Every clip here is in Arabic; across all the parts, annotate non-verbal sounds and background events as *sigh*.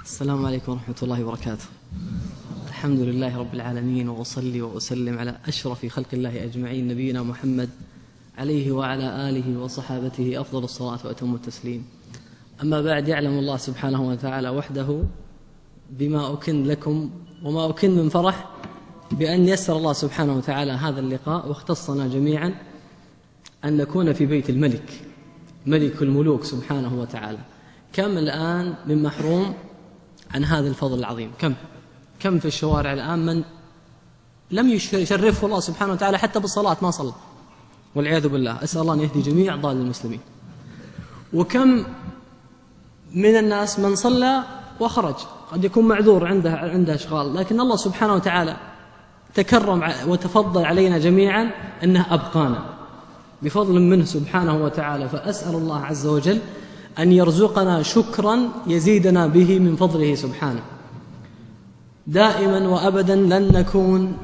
السلام عليكم ورحمة الله وبركاته. الحمد لله رب العالمين وأصلي وأسلم على أشرف خلق الله أجمعين نبينا محمد عليه وعلى آله وصحابته أفضل الصلاة وأتم التسليم. أما بعد يعلم الله سبحانه وتعالى وحده بما أكن لكم وما أكن من فرح بأن يسر الله سبحانه وتعالى هذا اللقاء واختصنا جميعا أن نكون في بيت الملك ملك الملوك سبحانه وتعالى. كم الآن من محروم عن هذا الفضل العظيم. كم؟ كم في الشوارع الآن من لم يشرفه الله سبحانه وتعالى حتى بالصلاة ما صلى. والعياذ بالله. أسأل الله أن يهدي جميع ضال المسلمين. وكم من الناس من صلى وخرج. قد يكون معذور عنده عنده أشغال. لكن الله سبحانه وتعالى تكرم وتفضل علينا جميعا أنه أبقانا. بفضل منه سبحانه وتعالى. فأسأل الله عز وجل أن يرزقنا شكرا يزيدنا به من فضله سبحانه. دائما وابدا لن نكون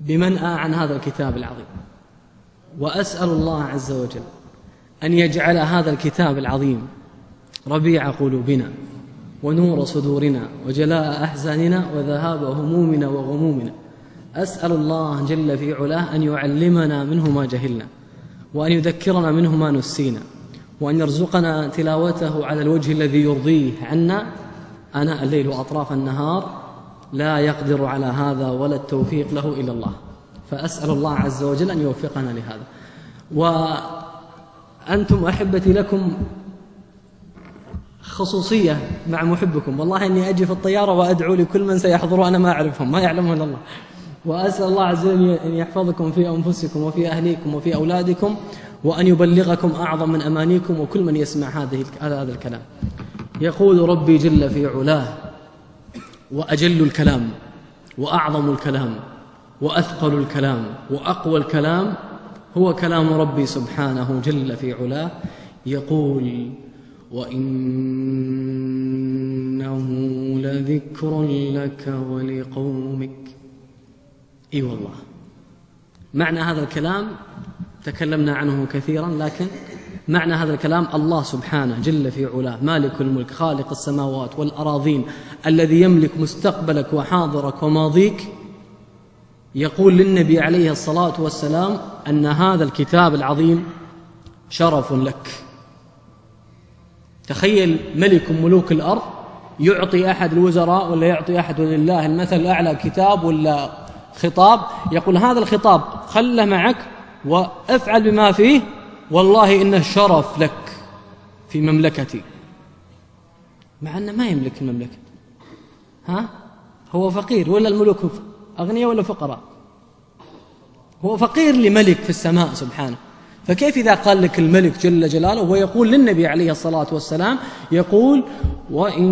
بمنأى عن هذا الكتاب العظيم. وأسأل الله عز وجل أن يجعل هذا الكتاب العظيم ربيع قلوبنا ونور صدورنا وجلاء أحزاننا وذهاب همومنا وغمومنا. أسأل الله جل في علاه أن يعلمنا منه ما جهلنا. وأن يذكرنا منه ما نسينا وأن يرزقنا تلاوته على الوجه الذي يرضيه عنا. اناء الليل وأطراف النهار لا يقدر على هذا ولا التوفيق له إلا الله. فأسأل الله عز وجل أن يوفقنا لهذا. وأنتم أحبتي لكم خصوصية مع محبكم. والله إني أجي في الطيارة وأدعو لكل من سيحضر وأنا ما أعرفهم ما إلا الله. وأسأل الله عز وجل أن يحفظكم في أنفسكم وفي أهليكم وفي أولادكم وأن يبلغكم أعظم من أمانيكم وكل من يسمع هذه هذا الكلام. يقول ربي جل في علاه وأجل الكلام وأعظم الكلام وأثقل الكلام وأقوى الكلام هو كلام ربي سبحانه جل في علاه. يقول وإنه لذكر لك ولقومك إي والله. معنى هذا الكلام تكلمنا عنه كثيرا لكن معنى هذا الكلام الله سبحانه جل في علاه مالك الملك خالق السماوات والأراضين الذي يملك مستقبلك وحاضرك وماضيك. يقول للنبي عليه الصلاة والسلام أن هذا الكتاب العظيم شرف لك. تخيل ملك ملوك الأرض يعطي أحد الوزراء ولا يعطي أحد ولله المثل الأعلى كتاب ولا خطاب يقول هذا الخطاب خله معك وأفعل بما فيه والله إنه شرف لك في مملكتي. مع أنه ما يملك المملكة. ها؟ هو فقير ولا الملوك أغنياء ولا فقراء؟ هو فقير لملك في السماء سبحانه. فكيف إذا قال لك الملك جل جلاله ويقول للنبي عليه الصلاة والسلام يقول وإنه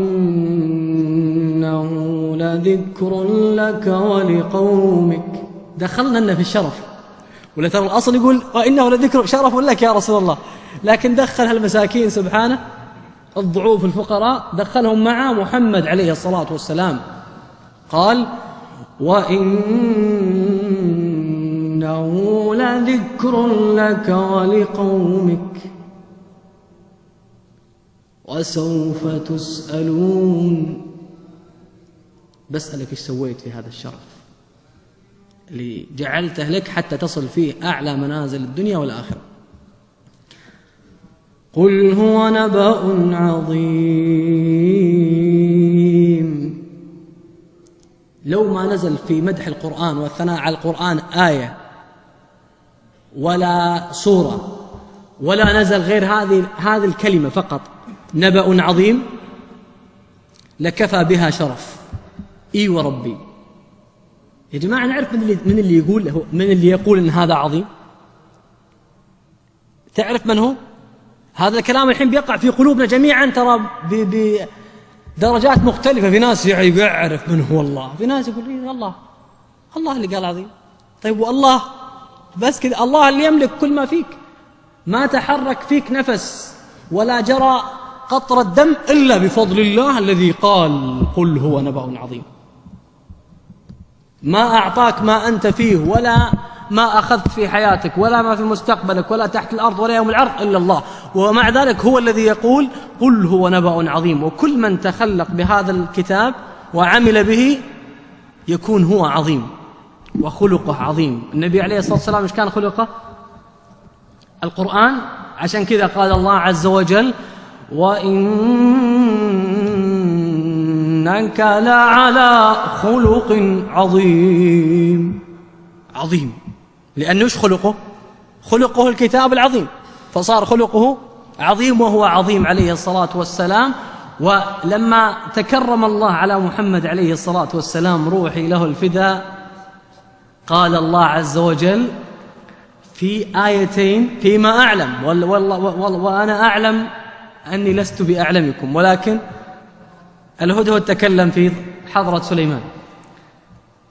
لذكر لك ولقومك. دخلنا لنا في الشرف. ولا ترى الأصل يقول وإنه لذكر شرف لك يا رسول الله. لكن دخل هالمساكين سبحانه الضعوف الفقراء دخلهم مع محمد عليه الصلاة والسلام. قال وإن إنه لذكر لك ولقومك. وسوف تسألون. بسألك إيش سويت في هذا الشرف. اللي جعلته لك حتى تصل فيه أعلى منازل الدنيا والآخرة. قل هو نبأ عظيم. لو ما نزل في مدح القرآن والثناء على القرآن آية ولا صورة ولا نزل غير هذه هذه الكلمة فقط. نبأ عظيم لكفى بها شرف. إي وربي. يا جماعة نعرف من اللي من اللي يقول من اللي يقول إن هذا عظيم. تعرف من هو؟ هذا الكلام الحين بيقع في قلوبنا جميعا ترى بدرجات مختلفة. في ناس يعرف من هو الله. في ناس يقول إيه الله الله اللي قال عظيم. طيب والله بس كذا الله اللي يملك كل ما فيك. ما تحرك فيك نفس ولا جرى قطرة دم إلا بفضل الله الذي قال قل هو نبأ عظيم. ما أعطاك ما أنت فيه ولا ما أخذت في حياتك ولا ما في مستقبلك ولا تحت الأرض ولا يوم العرض إلا الله. ومع ذلك هو الذي يقول قل هو نبأ عظيم. وكل من تخلق بهذا الكتاب وعمل به يكون هو عظيم. وخلقه عظيم. النبي عليه الصلاة والسلام إيش كان خلقه؟ القرآن. عشان كذا قال الله عز وجل وإنك لعلى خلق عظيم. عظيم. لأنه إيش خلقه؟ خلقه الكتاب العظيم. فصار خلقه عظيم وهو عظيم عليه الصلاة والسلام. ولما تكرم الله على محمد عليه الصلاة والسلام روحي له الفداء. قال الله عز وجل في آيتين فيما أعلم. والله وأنا أعلم أني لست بأعلمكم ولكن الهدهد تكلم في حضرة سليمان.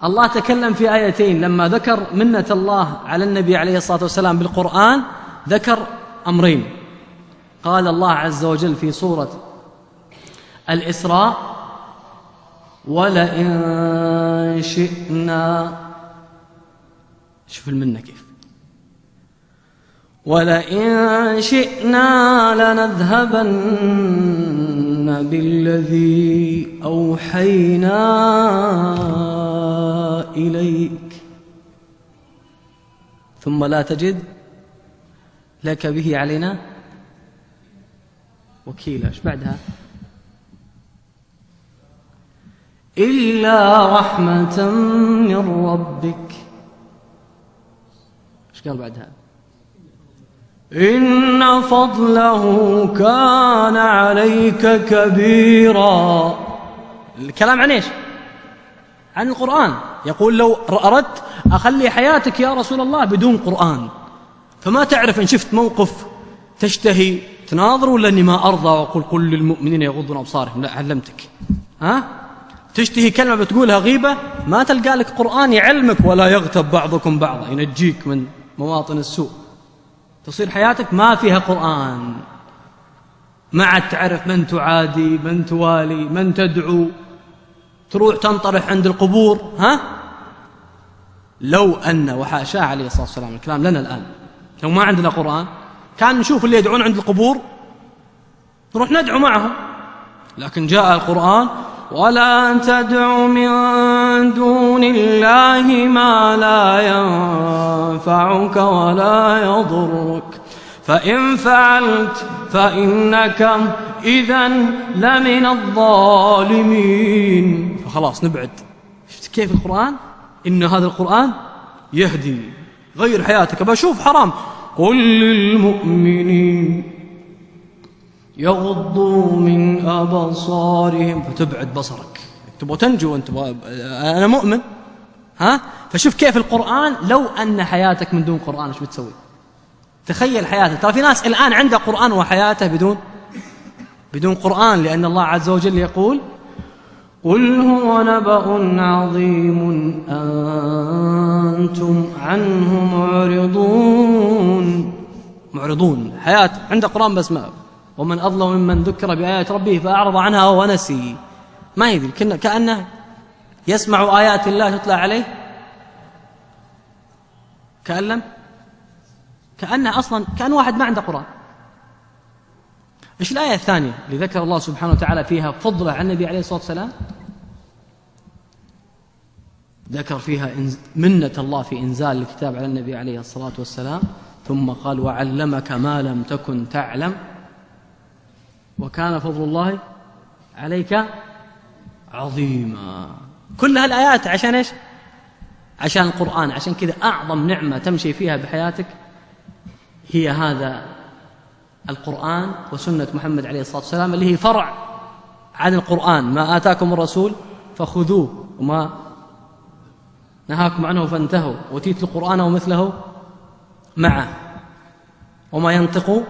الله تكلم في آيتين. لما ذكر منة الله على النبي عليه الصلاة والسلام بالقرآن ذكر أمرين. قال الله عز وجل في سورة الإسراء ولئن شئنا شوف المنة كيف. ولئن شئنا لنذهبن بالذي أوحينا إليك. ثم لا تجد لك به علينا وكيلا. إيش بعدها؟ إلا رحمة من ربك. قال بعدها. إن فضله كان عليك كبيرا. الكلام عن إيش؟ عن القرآن. يقول لو أردت أخلي حياتك يا رسول الله بدون قرآن. فما تعرف إن شفت موقف تشتهي تناظر ولا أني ما أرضى وأقول قل للمؤمنين يغضون أبصارهم؟ لا علمتك. ها؟ تشتهي كلمة بتقولها غيبة ما تلقى لك قرآن يعلمك ولا يغتب بعضكم بعضا ينجيك من مواطن السوء. تصير حياتك ما فيها قرآن. ما عاد تعرف من تعادي من توالي من تدعو. تروح تنطرح عند القبور ها؟ لو أن وحاشاه عليه الصلاة والسلام الكلام لنا الآن. لو ما عندنا قرآن. كان نشوف اللي يدعون عند القبور. نروح ندعو معهم. لكن جاء القرآن ولا تدع من دون الله ما لا ينفعك ولا يضرك. فإن فعلت فإنك إذا لمن الظالمين. فخلاص نبعد. شفت كيف القرآن؟ إن هذا القرآن يهدي غير حياتك. بشوف حرام. قل للمؤمنين. يغضوا من أبصارهم. فتبعد بصرك. تبغى تنجو أنت. أنا مؤمن. ها؟ فشوف كيف القرآن لو أن حياتك من دون قرآن إيش بتسوي؟ تخيل حياتك. ترى في ناس الآن عنده قرآن وحياته بدون بدون قرآن لأن الله عز وجل يقول قل هو نبأ عظيم أنتم عنه معرضون. معرضون. حياة. عنده قرآن بس ما ومن أظلم ممن ذكر بآيات ربه فأعرض عنها ونسي ما يدري كأنه يسمع آيات الله تطلع عليه. كأن لم كأنه أصلا كأن واحد ما عنده قرآن. إيش الآية الثانية اللي ذكر الله سبحانه وتعالى فيها فضلة عن النبي عليه الصلاة والسلام؟ ذكر فيها منة الله في إنزال الكتاب على النبي عليه الصلاة والسلام. ثم قال وعلمك ما لم تكن تعلم. وكان فضل الله عليك عظيما. كل هالآيات عشان إيش؟ عشان القرآن عشان كذا أعظم نعمة تمشي فيها بحياتك هي هذا القرآن وسنة محمد عليه الصلاة والسلام اللي هي فرع عن القرآن. ما آتاكم الرسول فخذوه وما نهاكم عنه فانتهوا. وتيت القرآن ومثله معه. وما ينطق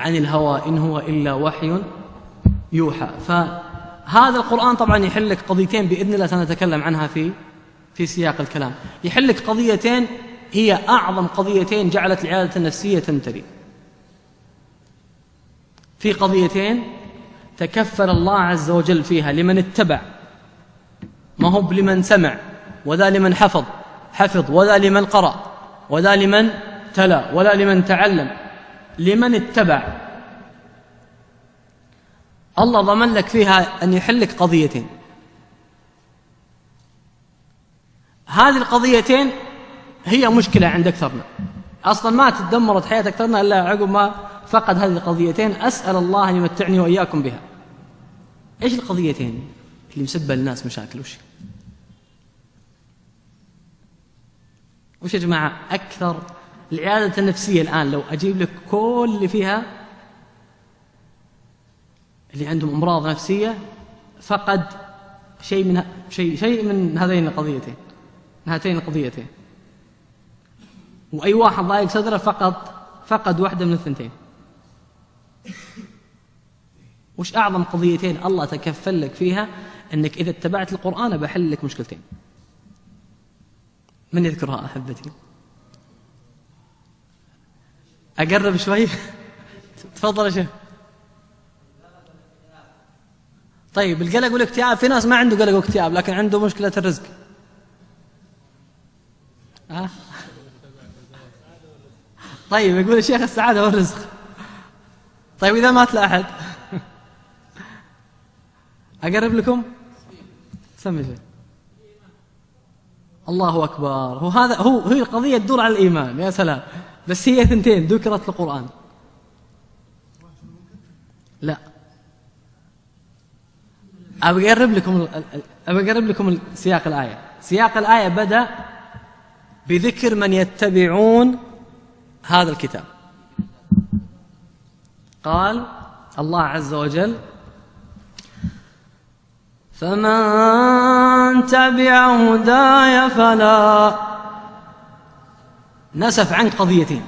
عن الهوى إن هو إلا وحي يوحى. فهذا القرآن طبعا يحل لك قضيتين بإذن الله سنتكلم عنها في في سياق الكلام. يحل لك قضيتين هي أعظم قضيتين جعلت العيادة النفسية تمتلي في قضيتين تكفل الله عز وجل فيها لمن اتبع ما هو لمن سمع وذا لمن حفظ حفظ وذا لمن قرأ ولا لمن تلا ولا لمن تعلم. لمن اتبع. الله ضمن لك فيها أن يحل لك قضيتين. هذه القضيتين هي مشكلة عند أكثرنا. أصلا ما تدمرت حياة أكثرنا إلا عقب ما فقد هذه القضيتين. أسأل الله أن يمتعني وإياكم بها. إيش القضيتين اللي مسبة للناس مشاكل؟ وش وش يا جماعة؟ أكثر العيادة النفسية الآن لو أجيب لك كل اللي فيها اللي عندهم أمراض نفسية فقد شيء من شيء شيء من هذين القضيتين من هاتين القضيتين. وأي واحد ضايق صدره فقد فقد واحدة من الثنتين. وش أعظم قضيتين الله تكفل لك فيها؟ أنك إذا اتبعت القرآن بحل لك مشكلتين. من يذكرها أحبتي؟ أقرب شوي. تفضل يا شيخ. طيب القلق والاكتئاب في ناس ما عنده قلق واكتئاب لكن عنده مشكلة الرزق. أه؟ طيب يقول الشيخ السعادة والرزق. طيب إذا مات لا أحد. أقرب لكم؟ سمي شيء. الله أكبر. هو هذا هو هي القضية تدور على الإيمان يا سلام. بس هي ثنتين ذكرت في القرآن. لا. أبي أقرب لكم أبي أقرب لكم سياق الآية. سياق الآية بدأ بذكر من يتبعون هذا الكتاب. قال الله عز وجل فمن تبع هداي فلا نسف عنك قضيتين.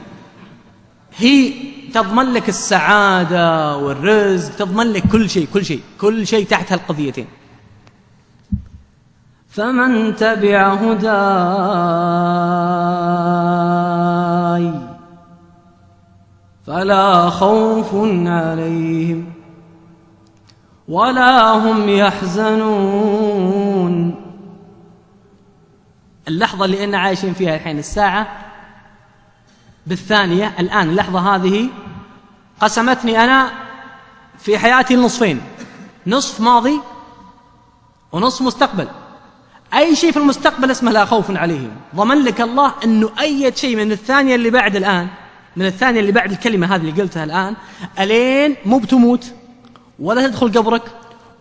هي تضمن لك السعادة والرزق تضمن لك كل شيء كل شيء كل شيء تحت هالقضيتين. فمن تبع هداي فلا خوف عليهم ولا هم يحزنون. اللحظة اللي إنا عايشين فيها الحين الساعة بالثانية الآن اللحظة هذه قسمتني أنا في حياتي لنصفين نصف ماضي ونصف مستقبل. أي شيء في المستقبل اسمه لا خوف عليهم. ضمن لك الله أنه أي شيء من الثانية اللي بعد الآن من الثانية اللي بعد الكلمة هذه اللي قلتها الآن ألين مو بتموت ولا تدخل قبرك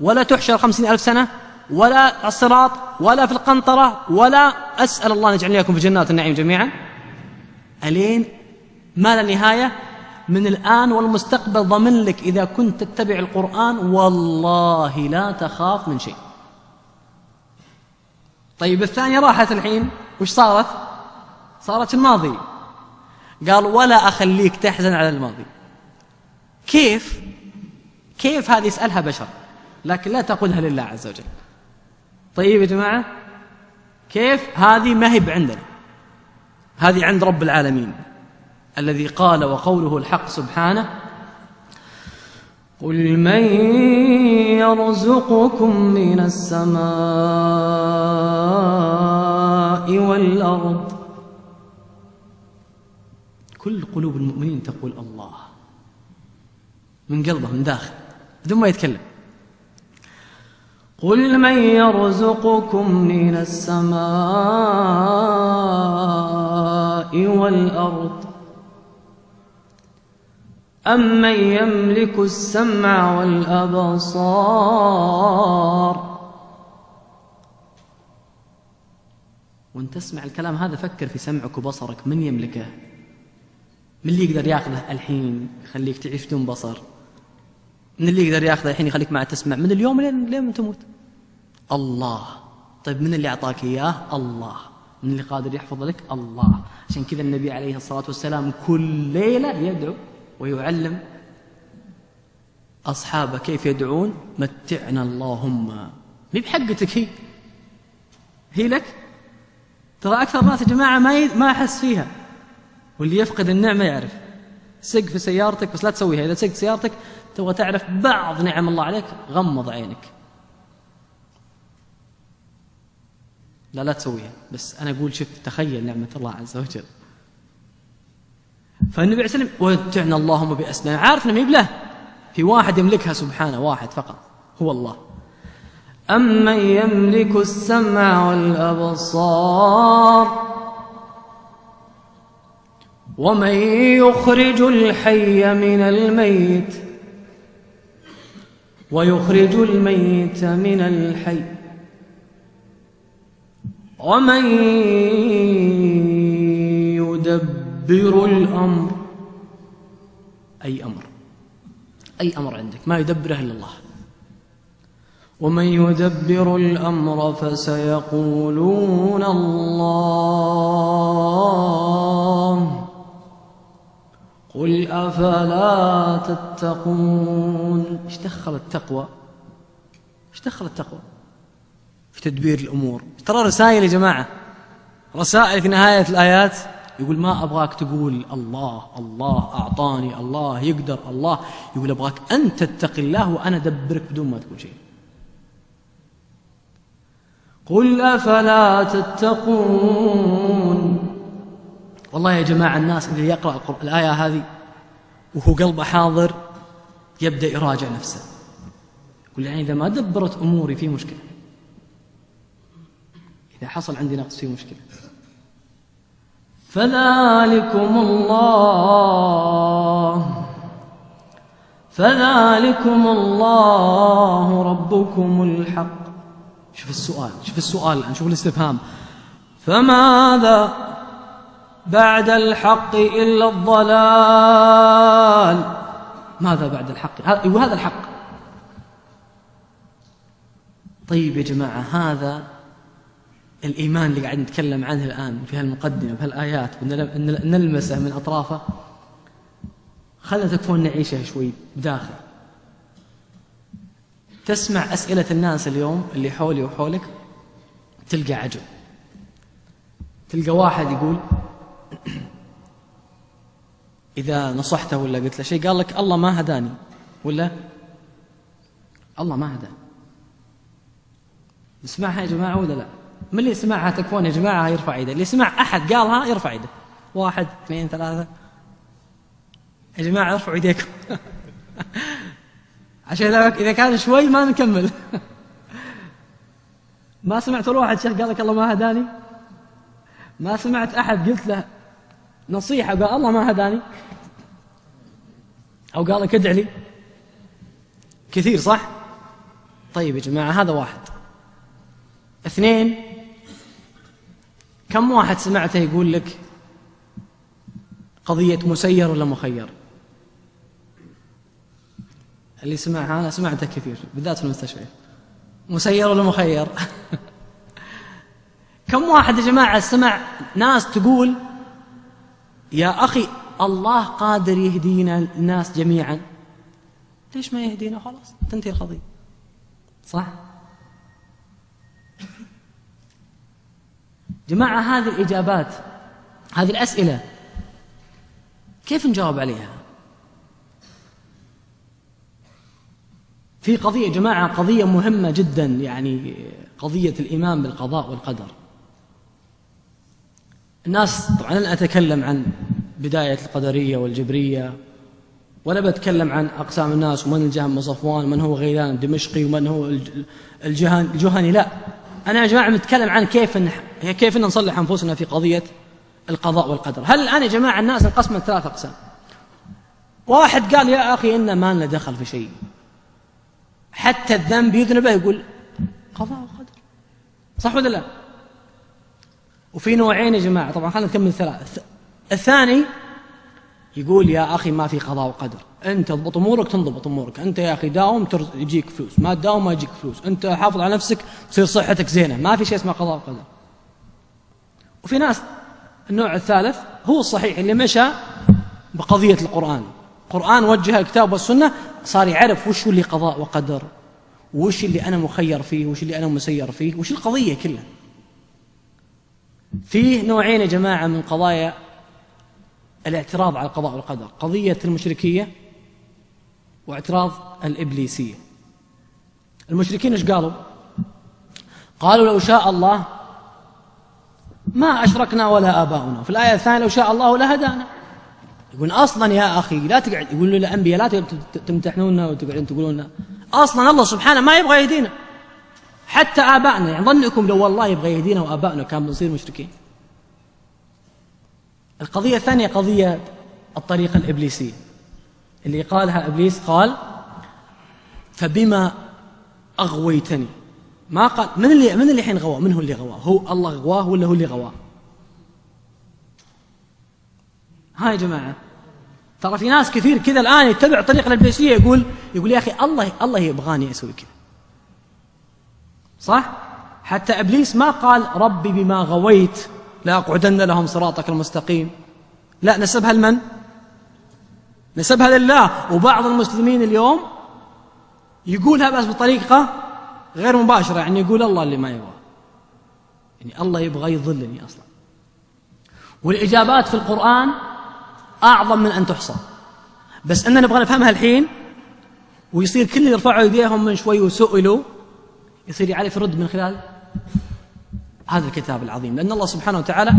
ولا تحشر خمسين ألف سنة ولا الصراط ولا في القنطرة ولا أسأل الله أن يجعلني في جنات النعيم جميعا. ألين؟ ما لا نهاية؟ من الآن والمستقبل ضمن لك إذا كنت تتبع القرآن والله لا تخاف من شيء. طيب الثانية راحت الحين. وش صارت؟ صارت الماضي. قال ولا أخليك تحزن على الماضي. كيف؟ كيف هذه يسألها بشر؟ لكن لا تقولها لله عز وجل. طيب يا جماعة كيف؟ هذه ما هي عندنا هذه عند رب العالمين. الذي قال وقوله الحق سبحانه قل من يرزقكم من السماء والأرض كل قلوب المؤمنين تقول الله. من قلبه من داخل. بدون ما يتكلم. قل من يرزقكم من السماء والأرض. أمن يملك السمع والأبصار. وانت تسمع الكلام هذا فكر في سمعك وبصرك. من يملكه؟ من اللي يقدر ياخذه الحين يخليك تعيش بدون بصر؟ من اللي يقدر ياخذه الحين يخليك ما تسمع؟ من اليوم لين لين تموت؟ الله. طيب من اللي أعطاك إياه؟ الله. من اللي قادر يحفظ لك الله. عشان كذا النبي عليه الصلاة والسلام كل ليلة يدعو ويعلم أصحابه كيف يدعون. متعنا اللهم. مي بحقتك هي. هي لك. ترى أكثر ناس يا جماعة ما ما أحس فيها. واللي يفقد النعمة يعرف. سق في سيارتك بس لا تسويها. إذا سقت سيارتك تبغى تعرف بعض نعم الله عليك غمض عينك. لا لا تسويها. بس أنا أقول شوف تخيل نعمة الله عز وجل. فالنبي عليه السلام ومتعنا اللهم بأسنان عارف إنه له في واحد يملكها سبحانه واحد فقط هو الله. أمن يملك السمع والأبصار ومن يخرج الحي من الميت ويخرج الميت من الحي. ومن يدبر الأمر أي أمر؟ أي أمر عندك؟ ما يدبره إلا الله. ومن يدبر الأمر فسيقولون الله. قل أفلا تتقون. إيش دخل التقوى؟ إيش دخل التقوى؟ في تدبير الأمور. ترى رسائل يا جماعة. رسائل في نهاية الآيات يقول ما أبغاك تقول الله الله أعطاني الله يقدر الله. يقول أبغاك أنت تتقي الله وأنا أدبرك بدون ما تقول شيء. قل أفلا تتقون؟ والله يا جماعة الناس اللي يقرأ الآية هذه وهو قلبه حاضر يبدأ يراجع نفسه. يقول يعني إذا ما دبرت أموري في مشكلة. إذا حصل عندي نقص في مشكلة. فذلكم الله. فذلكم الله ربكم الحق. شوف السؤال شوف السؤال الآن شوف الاستفهام. فماذا بعد الحق إلا الضلال؟ ماذا بعد الحق؟ هذا الحق. طيب يا جماعة هذا الإيمان اللي قاعد نتكلم عنه الآن في هالمقدمة في هالآيات نلمسه من أطرافه خلنا تكفون نعيشة شوي بداخل. تسمع أسئلة الناس اليوم اللي حولي وحولك تلقى عجب. تلقى واحد يقول إذا نصحته ولا قلت له شيء قال لك الله ما هداني ولا الله ما هداني. نسمعها يا جماعة ولا لا؟ من اللي سمعها تكفون يا جماعة يرفع يده. اللي سمع أحد قالها يرفع يده. واحد اثنين ثلاثة. يا جماعة ارفعوا يديكم. *laughs* عشان إذا كان شوي ما نكمل. *laughs* ما سمعت ولا واحد شيخ قال لك الله ما هداني؟ ما سمعت أحد قلت له نصيحة وقال الله ما هداني؟ أو قال لك ادع لي. كثير صح؟ طيب يا جماعة هذا واحد. اثنين كم واحد سمعته يقول لك قضية مسير ولا مخير؟ اللي سمعها أنا سمعتها كثير بالذات في المستشفى. مسير ولا مخير؟ *laughs* كم واحد يا جماعة سمع ناس تقول يا أخي الله قادر يهدينا الناس جميعا. ليش ما يهدينا؟ خلاص تنتهي القضية. صح؟ جماعة هذه الإجابات هذه الأسئلة كيف نجاوب عليها؟ في قضية جماعة قضية مهمة جدا يعني قضية الإيمان بالقضاء والقدر. الناس طبعا لن أتكلم عن بداية القدرية والجبرية ولا بتكلم عن أقسام الناس ومن الجهم وصفوان ومن هو غيلان الدمشقي ومن هو الجهن الجهني لا. أنا يا جماعة متكلم عن كيف كيف نصلح أنفسنا في قضية القضاء والقدر. هل الآن يا جماعة الناس انقسمت ثلاث أقسام؟ واحد قال يا أخي إن ما لنا دخل في شيء. حتى الذنب يذنبه يقول قضاء وقدر. صح ولا لا؟ وفي نوعين يا جماعة. طبعا خلينا نكمل ثلاث الثاني يقول يا أخي ما في قضاء وقدر. أنت تضبط أمورك تنضبط أمورك. أنت يا أخي داوم يجيك فلوس. ما تداوم ما يجيك فلوس. أنت حافظ على نفسك تصير صحتك زينة. ما في شيء اسمه قضاء وقدر. وفي ناس النوع الثالث هو الصحيح اللي مشى بقضية القرآن. القرآن وجه الكتاب والسنة صار يعرف وش اللي قضاء وقدر وش اللي أنا مخير فيه وش اللي أنا مسير فيه وش القضية كلها. فيه نوعين يا جماعة من قضايا الاعتراض على القضاء والقدر قضية المشركية واعتراض الإبليسية. المشركين إيش قالوا؟ قالوا لو شاء الله ما أشركنا ولا آباؤنا. في الآية الثانية لو شاء الله لهدانا. يقول أصلا يا أخي لا تقعد يقول للأنبياء لا تمتحنونا وتقعدون تقولون أصلا الله سبحانه ما يبغى يهدينا. حتى آبائنا يعني ظنكم لو والله يبغى يهدينا وآبائنا كان بنصير مشركين. القضية الثانية قضية الطريقة الإبليسية اللي قالها إبليس قال فبما أغويتني. ما قال من اللي من اللي حين غواه من هو اللي غواه هو الله غواه ولا هو اللي غواه ها يا جماعة. ترى في ناس كثير كذا الآن يتبع الطريقة الإبليسية يقول يقول يا أخي الله الله يبغاني أسوي كذا. صح؟ حتى إبليس ما قال ربي بما غويت. لأقعدن لهم صراطك المستقيم. لا نسبها لمن؟ نسبها لله. وبعض المسلمين اليوم يقولها بس بطريقة غير مباشرة يعني يقول الله اللي ما يبغى. يعني الله يبغى يضلني أصلا. والإجابات في القرآن أعظم من أن تحصى. بس أننا نبغى نفهمها الحين ويصير كل يرفعوا يديهم من شوي وسئلوا يصير يعرف يرد من خلال هذا الكتاب العظيم. لأن الله سبحانه وتعالى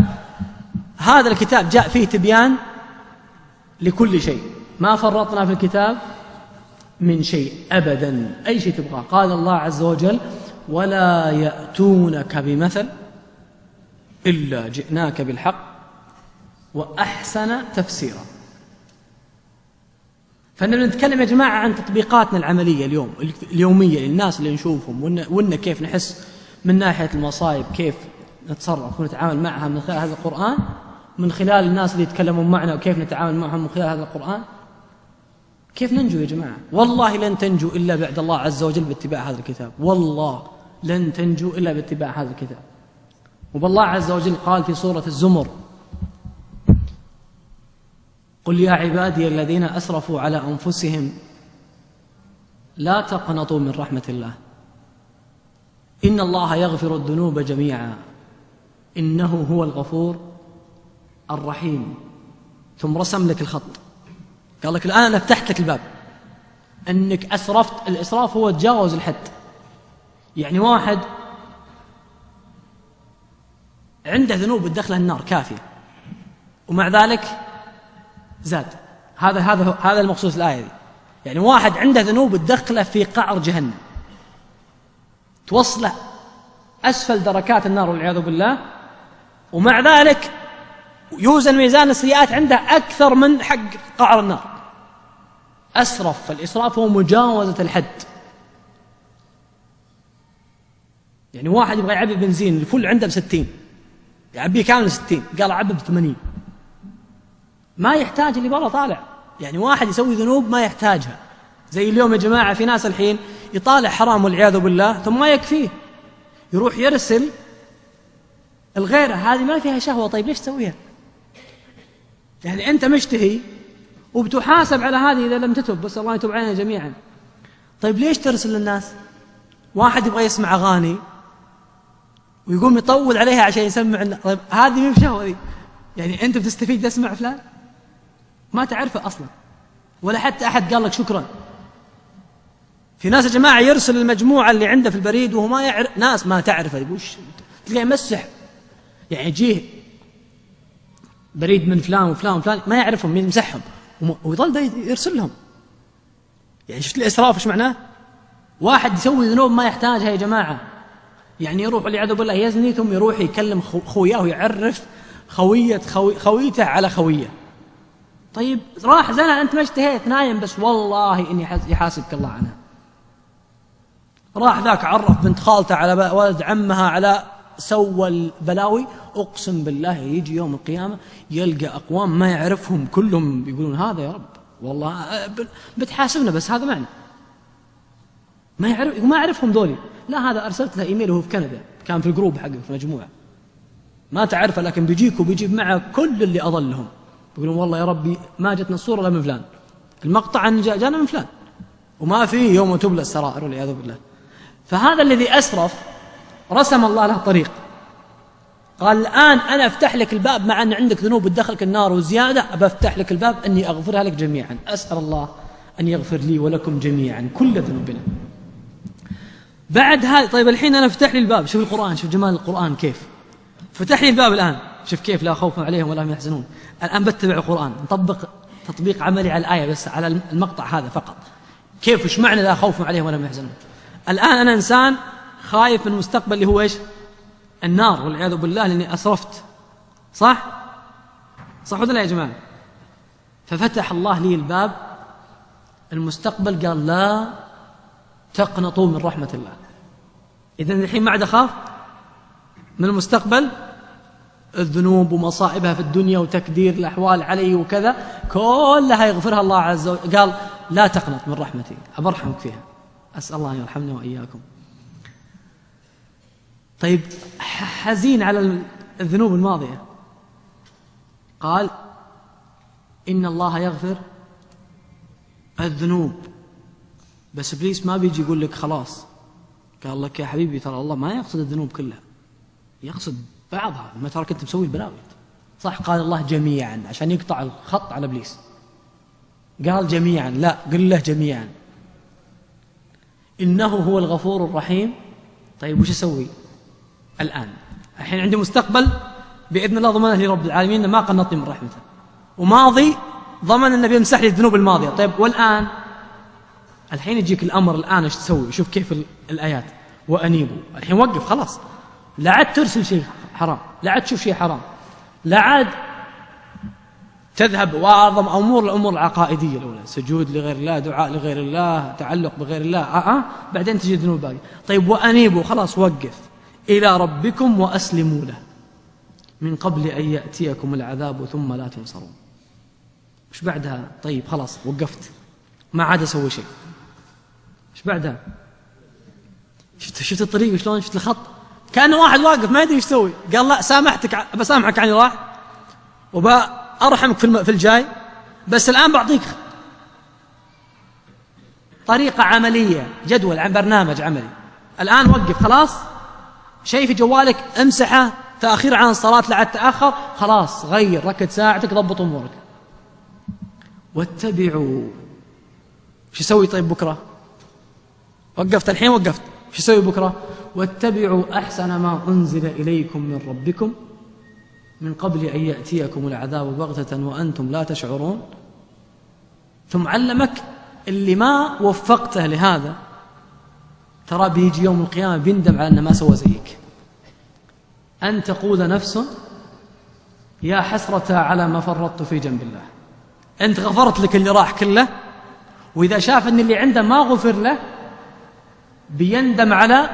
هذا الكتاب جاء فيه تبيان لكل شيء. ما فرطنا في الكتاب من شيء أبدا. أي شيء تبغاه. قال الله عز وجل ولا يأتونك بمثل إلا جئناك بالحق وأحسن تفسيرا. فنبي نتكلم يا جماعة عن تطبيقاتنا العملية اليوم اليومية للناس اللي نشوفهم وإن كيف نحس من ناحية المصايب كيف نتصرف ونتعامل معها من خلال هذا القرآن؟ من خلال الناس اللي يتكلمون معنا وكيف نتعامل معهم من خلال هذا القرآن؟ كيف ننجو يا جماعة؟ والله لن تنجو إلا بعد الله عز وجل باتباع هذا الكتاب. والله لن تنجو إلا باتباع هذا الكتاب. وبالله عز وجل قال في سورة الزمر قل يا عبادي الذين أسرفوا على أنفسهم لا تقنطوا من رحمة الله. إن الله يغفر الذنوب جميعا. إنه هو الغفور الرحيم. ثم رسم لك الخط. قال لك الآن أنا فتحت لك الباب. أنك أسرفت الإسراف هو تجاوز الحد. يعني واحد عنده ذنوب تدخله النار كافية. ومع ذلك زاد. هذا هذا هذا المخصوص الآية دي. يعني واحد عنده ذنوب تدخله في قعر جهنم. توصله. أسفل دركات النار والعياذ بالله. ومع ذلك يوزن ميزان السيئات عنده أكثر من حق قعر النار. أسرف فالإسراف هو مجاوزة الحد. يعني واحد يبغى يعبي بنزين الفل عنده بستين. يعبيه كامل ستين قال أعبي بثمانين. ما يحتاج اللي برا طالع. يعني واحد يسوي ذنوب ما يحتاجها. زي اليوم يا جماعة في ناس الحين يطالع حرام والعياذ بالله ثم ما يكفيه. يروح يرسل الغيرة هذه ما فيها شهوة طيب ليش تسويها؟ يعني أنت مشتهي وبتحاسب على هذه إذا لم تتب بس الله يتوب علينا جميعا. طيب ليش ترسل للناس واحد يبغى يسمع أغاني ويقوم يطول عليها عشان يسمع طيب هذه مو بشهوة دي يعني أنت بتستفيد تسمع فلان؟ ما تعرفه أصلا. ولا حتى أحد قال لك شكرا. في ناس يا جماعة يرسل المجموعة اللي عنده في البريد وهو ما يعرف ناس ما تعرفه يقول تلقاه يمسح. يعني يجيه بريد من فلان وفلان وفلان ما يعرفهم يمسحهم. ويظل يرسل لهم. يعني شفت الإسراف إيش معناه؟ واحد يسوي ذنوب ما يحتاجها يا جماعة. يعني يروح والعياذ بالله يزني ثم يروح يكلم خوياه ويعرف خوية خوي خويته على خوية. طيب راح زنا أنت ما اشتهيت نايم بس والله إني يحاسبك الله عنها راح ذاك عرف بنت خالته على ولد عمها على سوى البلاوي. أقسم بالله يجي يوم القيامة يلقى أقوام ما يعرفهم كلهم يقولون هذا يا رب. والله بتحاسبنا بس هذا معنى. ما يعرف ما يعرفهم ذولي. لا هذا أرسلت له إيميل وهو في كندا. كان في الجروب حقه في مجموعة. ما تعرفه لكن بيجيك وبيجيب معه كل اللي أضلهم يقولون والله يا ربي ما جتنا الصورة إلا من فلان. المقطع جانا من فلان. وما في يوم تبلى السرائر والعياذ بالله. فهذا الذي أسرف رسم الله له طريق. قال الآن أنا أفتح لك الباب مع أن عندك ذنوب تدخلك النار وزيادة بفتح لك الباب أني أغفرها لك جميعا. أسأل الله أن يغفر لي ولكم جميعا كل ذنوبنا. بعد هذا طيب الحين أنا أفتح لي الباب. شوف القرآن شوف جمال القرآن كيف. فتح لي الباب الآن. شوف كيف لا خوف عليهم ولا هم يحزنون. الآن بتبع القرآن. نطبق تطبيق عملي على الآية بس على المقطع هذا فقط. كيف؟ وش معنى لا خوف عليهم ولا يحزنون؟ الآن أنا إنسان خايف من المستقبل اللي هو إيش؟ النار والعياذ بالله لأني أسرفت. صح؟ صح ولا لا يا جماعة؟ ففتح الله لي الباب المستقبل قال لا تقنطوا من رحمة الله. إذا الحين ما عاد أخاف من المستقبل؟ الذنوب ومصائبها في الدنيا وتكدير الأحوال علي وكذا كلها يغفرها الله عز وجل. قال لا تقنط من رحمتي أبرحمك فيها. أسأل الله أن يرحمنا وإياكم. طيب حزين على الذنوب الماضية. قال إن الله يغفر الذنوب. بس إبليس ما بيجي يقول لك خلاص. قال لك يا حبيبي ترى الله ما يقصد الذنوب كلها يقصد بعضها. ما ترى كنت مسوي بلاوي صح قال الله جميعا عشان يقطع الخط على إبليس. قال جميعا لا قل له جميعا. إنه هو الغفور الرحيم. طيب وش أسوي الآن؟ الحين عندي مستقبل بإذن الله ضمنه لرب العالمين ما قنطني من رحمته. وماضي ضمن انه بيمسح لي الذنوب الماضية. طيب والآن؟ الحين يجيك الأمر الآن إيش تسوي؟ شوف كيف الآيات. وأنيبوا. الحين وقف خلاص. لا عاد ترسل شيء حرام. لا عاد تشوف شيء حرام. لا عاد تذهب واعظم أمور الأمور العقائدية الأولى. سجود لغير الله دعاء لغير الله تعلق بغير الله آه, آه. بعدين تجي الذنوب باقي طيب وأنيبوا خلاص وقف. إلى ربكم وأسلموا له. من قبل أن يأتيكم العذاب ثم لا تنصرون. إيش بعدها؟ طيب خلاص وقفت. ما عاد أسوي شيء. إيش بعدها؟ شفت شفت الطريق شلون؟ شفت الخط؟ كان واحد واقف ما يدري إيش يسوي. قال لا سامحتك بسامحك عن راح. وبأرحمك في الجاي بس الآن بعطيك طريقة عملية جدول عن برنامج عملي. الآن وقف خلاص؟ شيء في جوالك امسحه تأخير عن الصلاة لا تأخر خلاص غير ركد ساعتك ضبط أمورك. واتبعوا. شو يسوي طيب بكرة؟ وقفت الحين وقفت. شو يسوي بكرة؟ واتبعوا أحسن ما أنزل إليكم من ربكم. من قبل أن يأتيكم العذاب بغتة وأنتم لا تشعرون؟ ثم علمك اللي ما وفقته لهذا. ترى بيجي يوم القيامة بيندم على أنه ما سوى زيك. أن تقول نفس يا حسرة على ما فرطت في جنب الله. أنت غفرت لك اللي راح كله وإذا شاف أن اللي عنده ما غفر له بيندم على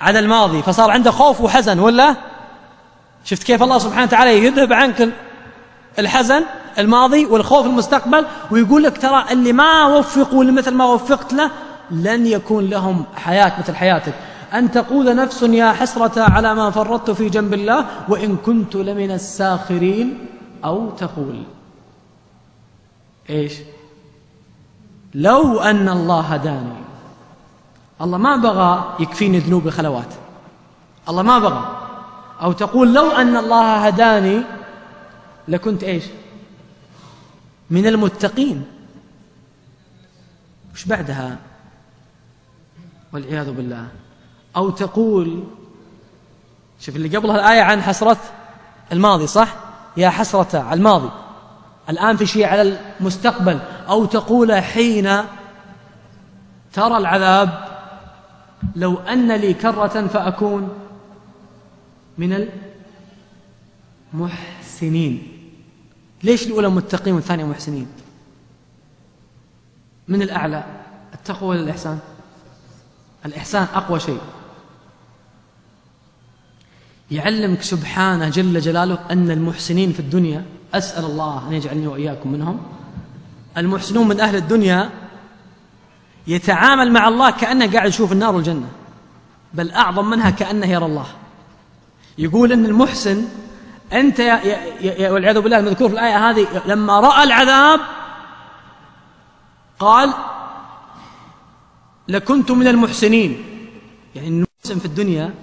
على الماضي. فصار عنده خوف وحزن ولا؟ شفت كيف الله سبحانه وتعالى يذهب عنك الحزن الماضي والخوف المستقبل ويقول لك ترى اللي ما وفقوا مثل ما وفقت له لن يكون لهم حياة مثل حياتك. أن تقول نفس يا حسرة على ما فرطت في جنب الله وإن كنت لمن الساخرين أو تقول. إيش؟ لو أن الله هداني الله ما بغى يكفيني ذنوب الخلوات. الله ما بغى. أو تقول لو أن الله هداني لكنت إيش؟ من المتقين. وش بعدها؟ والعياذ بالله. أو تقول شوف اللي قبلها الآية عن حسرة الماضي صح؟ يا حسرة على الماضي. الآن في شيء على المستقبل. أو تقول حين ترى العذاب لو أن لي كرة فأكون من المحسنين. ليش الأولى متقين والثانية محسنين؟ من الأعلى؟ التقوى ولا الإحسان؟ الإحسان أقوى شيء. يعلمك سبحانه جل جلاله أن المحسنين في الدنيا أسأل الله أن يجعلني وإياكم منهم. المحسنون من أهل الدنيا يتعامل مع الله كأنه قاعد يشوف النار والجنة بل أعظم منها كأنه يرى الله. يقول أن المحسن أنت يا, يا, يا والعياذ بالله المذكور في الآية هذه لما رأى العذاب قال لكنت من المحسنين. يعني المحسن في الدنيا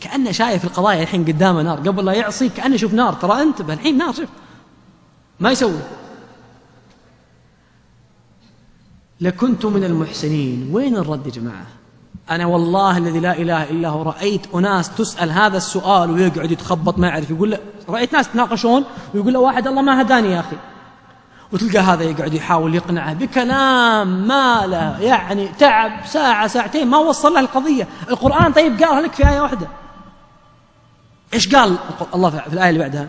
كأنه شايف القضايا الحين قدامه نار قبل لا يعصي كأنه يشوف نار. ترى أنت الحين نار شوف. ما يسوي. لكنت من المحسنين. وين الرد يا جماعة؟ أنا والله الذي لا إله إلا هو. رأيت أناس تسأل هذا السؤال ويقعد يتخبط ما يعرف. يقول له رأيت ناس يتناقشون ويقول له واحد الله ما هداني يا أخي. وتلقى هذا يقعد يحاول يقنعه بكلام ما له يعني تعب ساعة ساعتين ما وصل له القضية. القرآن طيب قالها لك في آية واحدة. إيش قال الله في الآية اللي بعدها؟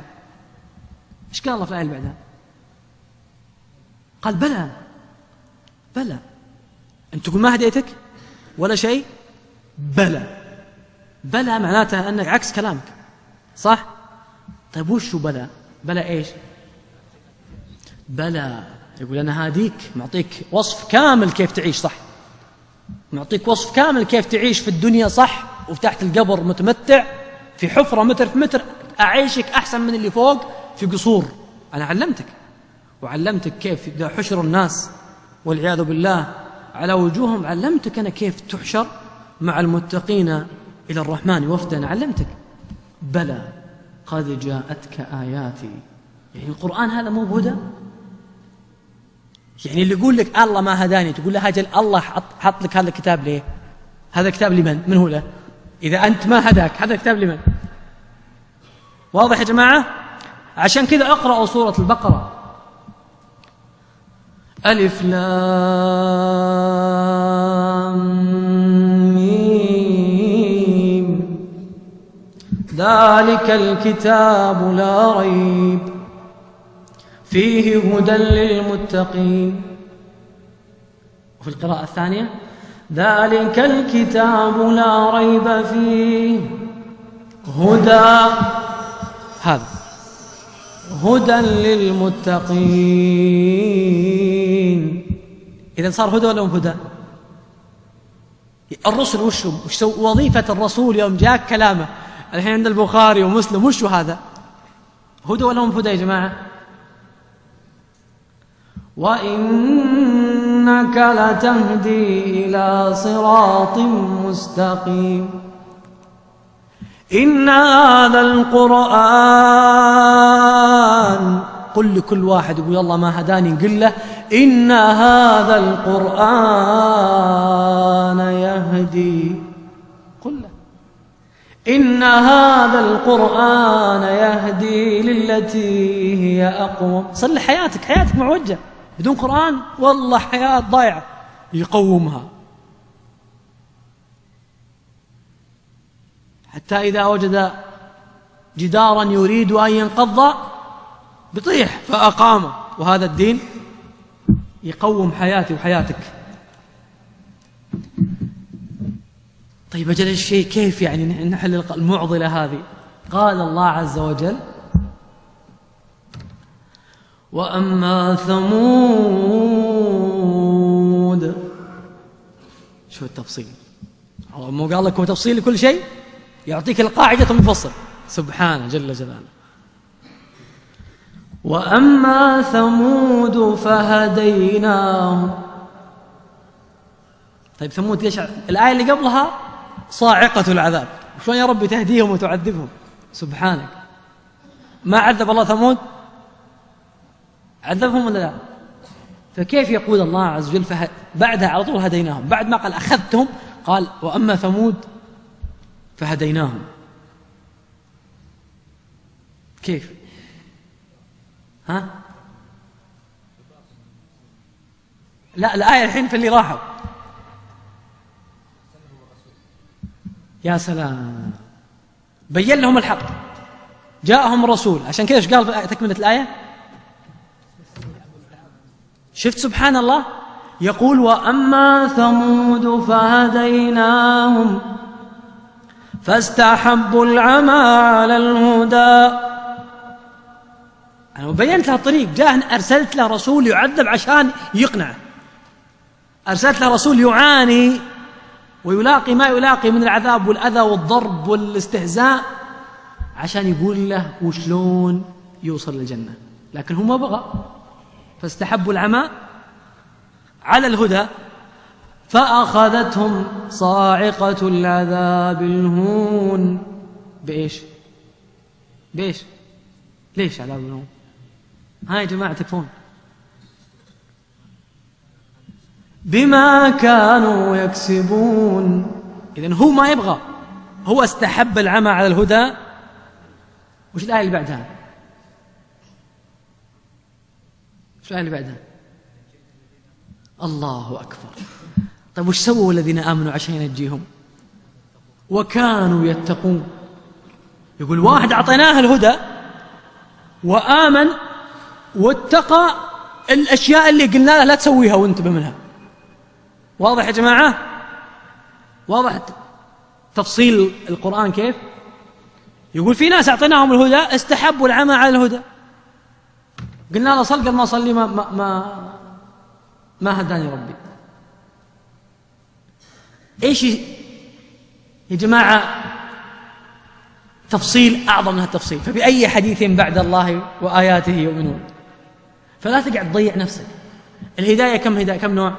إيش قال الله في الآية اللي بعدها؟ قال بلى. بلى. أنت تقول ما هديتك؟ ولا شيء؟ بلى. بلى معناتها أنك عكس كلامك. صح؟ طيب وش بلى؟ بلى إيش؟ بلى. يقول أنا هاديك معطيك وصف كامل كيف تعيش صح؟ معطيك وصف كامل كيف تعيش في الدنيا صح؟ وتحت القبر متمتع في حفرة متر في متر أعيشك أحسن من اللي فوق في قصور. أنا علمتك. وعلمتك كيف إذا حشر الناس والعياذ بالله على وجوههم علمتك أنا كيف تحشر مع المتقين إلى الرحمن وفدا علمتك. بلى قد جاءتك آياتي. يعني القرآن هذا مو هدى يعني اللي يقول لك الله ما هداني تقول له أجل الله حط, حط لك هذا الكتاب ليه؟ هذا الكتاب لمن؟ من هو له؟ إذا أنت ما هداك هذا الكتاب لمن؟ واضح يا جماعة؟ عشان كذا اقرأوا سورة البقرة. ألف لام ميم. ذلك الكتاب لا ريب. فيه هدى للمتقين. وفي القراءة الثانية ذلك الكتاب لا ريب فيه. هدى. هذا. هدى للمتقين. إذا صار هدى ولا هدى؟ الرسل وش وش وظيفة الرسول يوم جاء كلامه. الحين عند البخاري ومسلم وش هذا؟ هدى ولا هدى يا جماعة؟ وإنك لتهدي إلى صراط مستقيم. إن هذا القرآن قل لكل واحد يقول الله ما هداني قل له إن هذا القرآن يهدي. قل له. إن هذا القرآن يهدي للتي هي أقوم. صل حياتك حياتك معوجة. بدون قرآن والله حياة ضايعة. يقومها. حتى إذا وجد جدارا يريد أن ينقض بطيح فأقامه وهذا الدين يقوم حياتي وحياتك. طيب أجل الشيء كيف يعني نحل المعضلة هذه؟ قال الله عز وجل وأما ثمود. شو التفصيل؟ مو قال لك هو تفصيل لكل شيء؟ يعطيك القاعدة المفصل سبحانه جل جلاله. وأما ثمود فهديناهم. طيب ثمود ليش الآية اللي قبلها صاعقة العذاب. شلون يا ربي تهديهم وتعذبهم؟ سبحانك. ما عذب الله ثمود؟ عذبهم ولا لا؟ فكيف يقول الله عز وجل فه... بعدها على طول هديناهم. بعد ما قال أخذتهم قال وأما ثمود فهديناهم. كيف؟ لا الآية الحين في اللي راحوا. يا سلام. بين لهم الحق. جاءهم رسول. عشان كذا إيش قال تكملة الآية؟ شفت سبحان الله؟ يقول وأما ثمود فهديناهم فاستحبوا العمى على الهدى. أنا بينت له الطريق جاء أرسلت له رسول يعذب عشان يقنعه. أرسلت له رسول يعاني ويلاقي ما يلاقي من العذاب والأذى والضرب والاستهزاء عشان يقول له وشلون يوصل للجنة. لكن هو ما بغى. فاستحبوا العمى على الهدى فأخذتهم صاعقة العذاب الهون. بإيش؟ بإيش؟ ليش عذاب الهون؟ ها يا جماعة تكفون بما كانوا يكسبون. إذا هو ما يبغى. هو استحب العمى على الهدى. وش الآية اللي بعدها؟ شو اللي بعدها؟ الله أكبر. طيب وش سووا الذين آمنوا عشان ينجيهم؟ وكانوا يتقون. يقول واحد أعطيناه الهدى وآمن واتقى الأشياء اللي قلنا له لا تسويها وانتبه منها. واضح يا جماعة؟ واضح تفصيل القرآن كيف؟ يقول في ناس أعطيناهم الهدى استحبوا العمى على الهدى. قلنا له صل قال ما صلي ما ما ما, ما هداني ربي. إيش يا جماعة؟ تفصيل أعظم من التفصيل فبأي حديث بعد الله وآياته يؤمنون؟ فلا تقعد تضيع نفسك. الهداية كم هداية كم نوع؟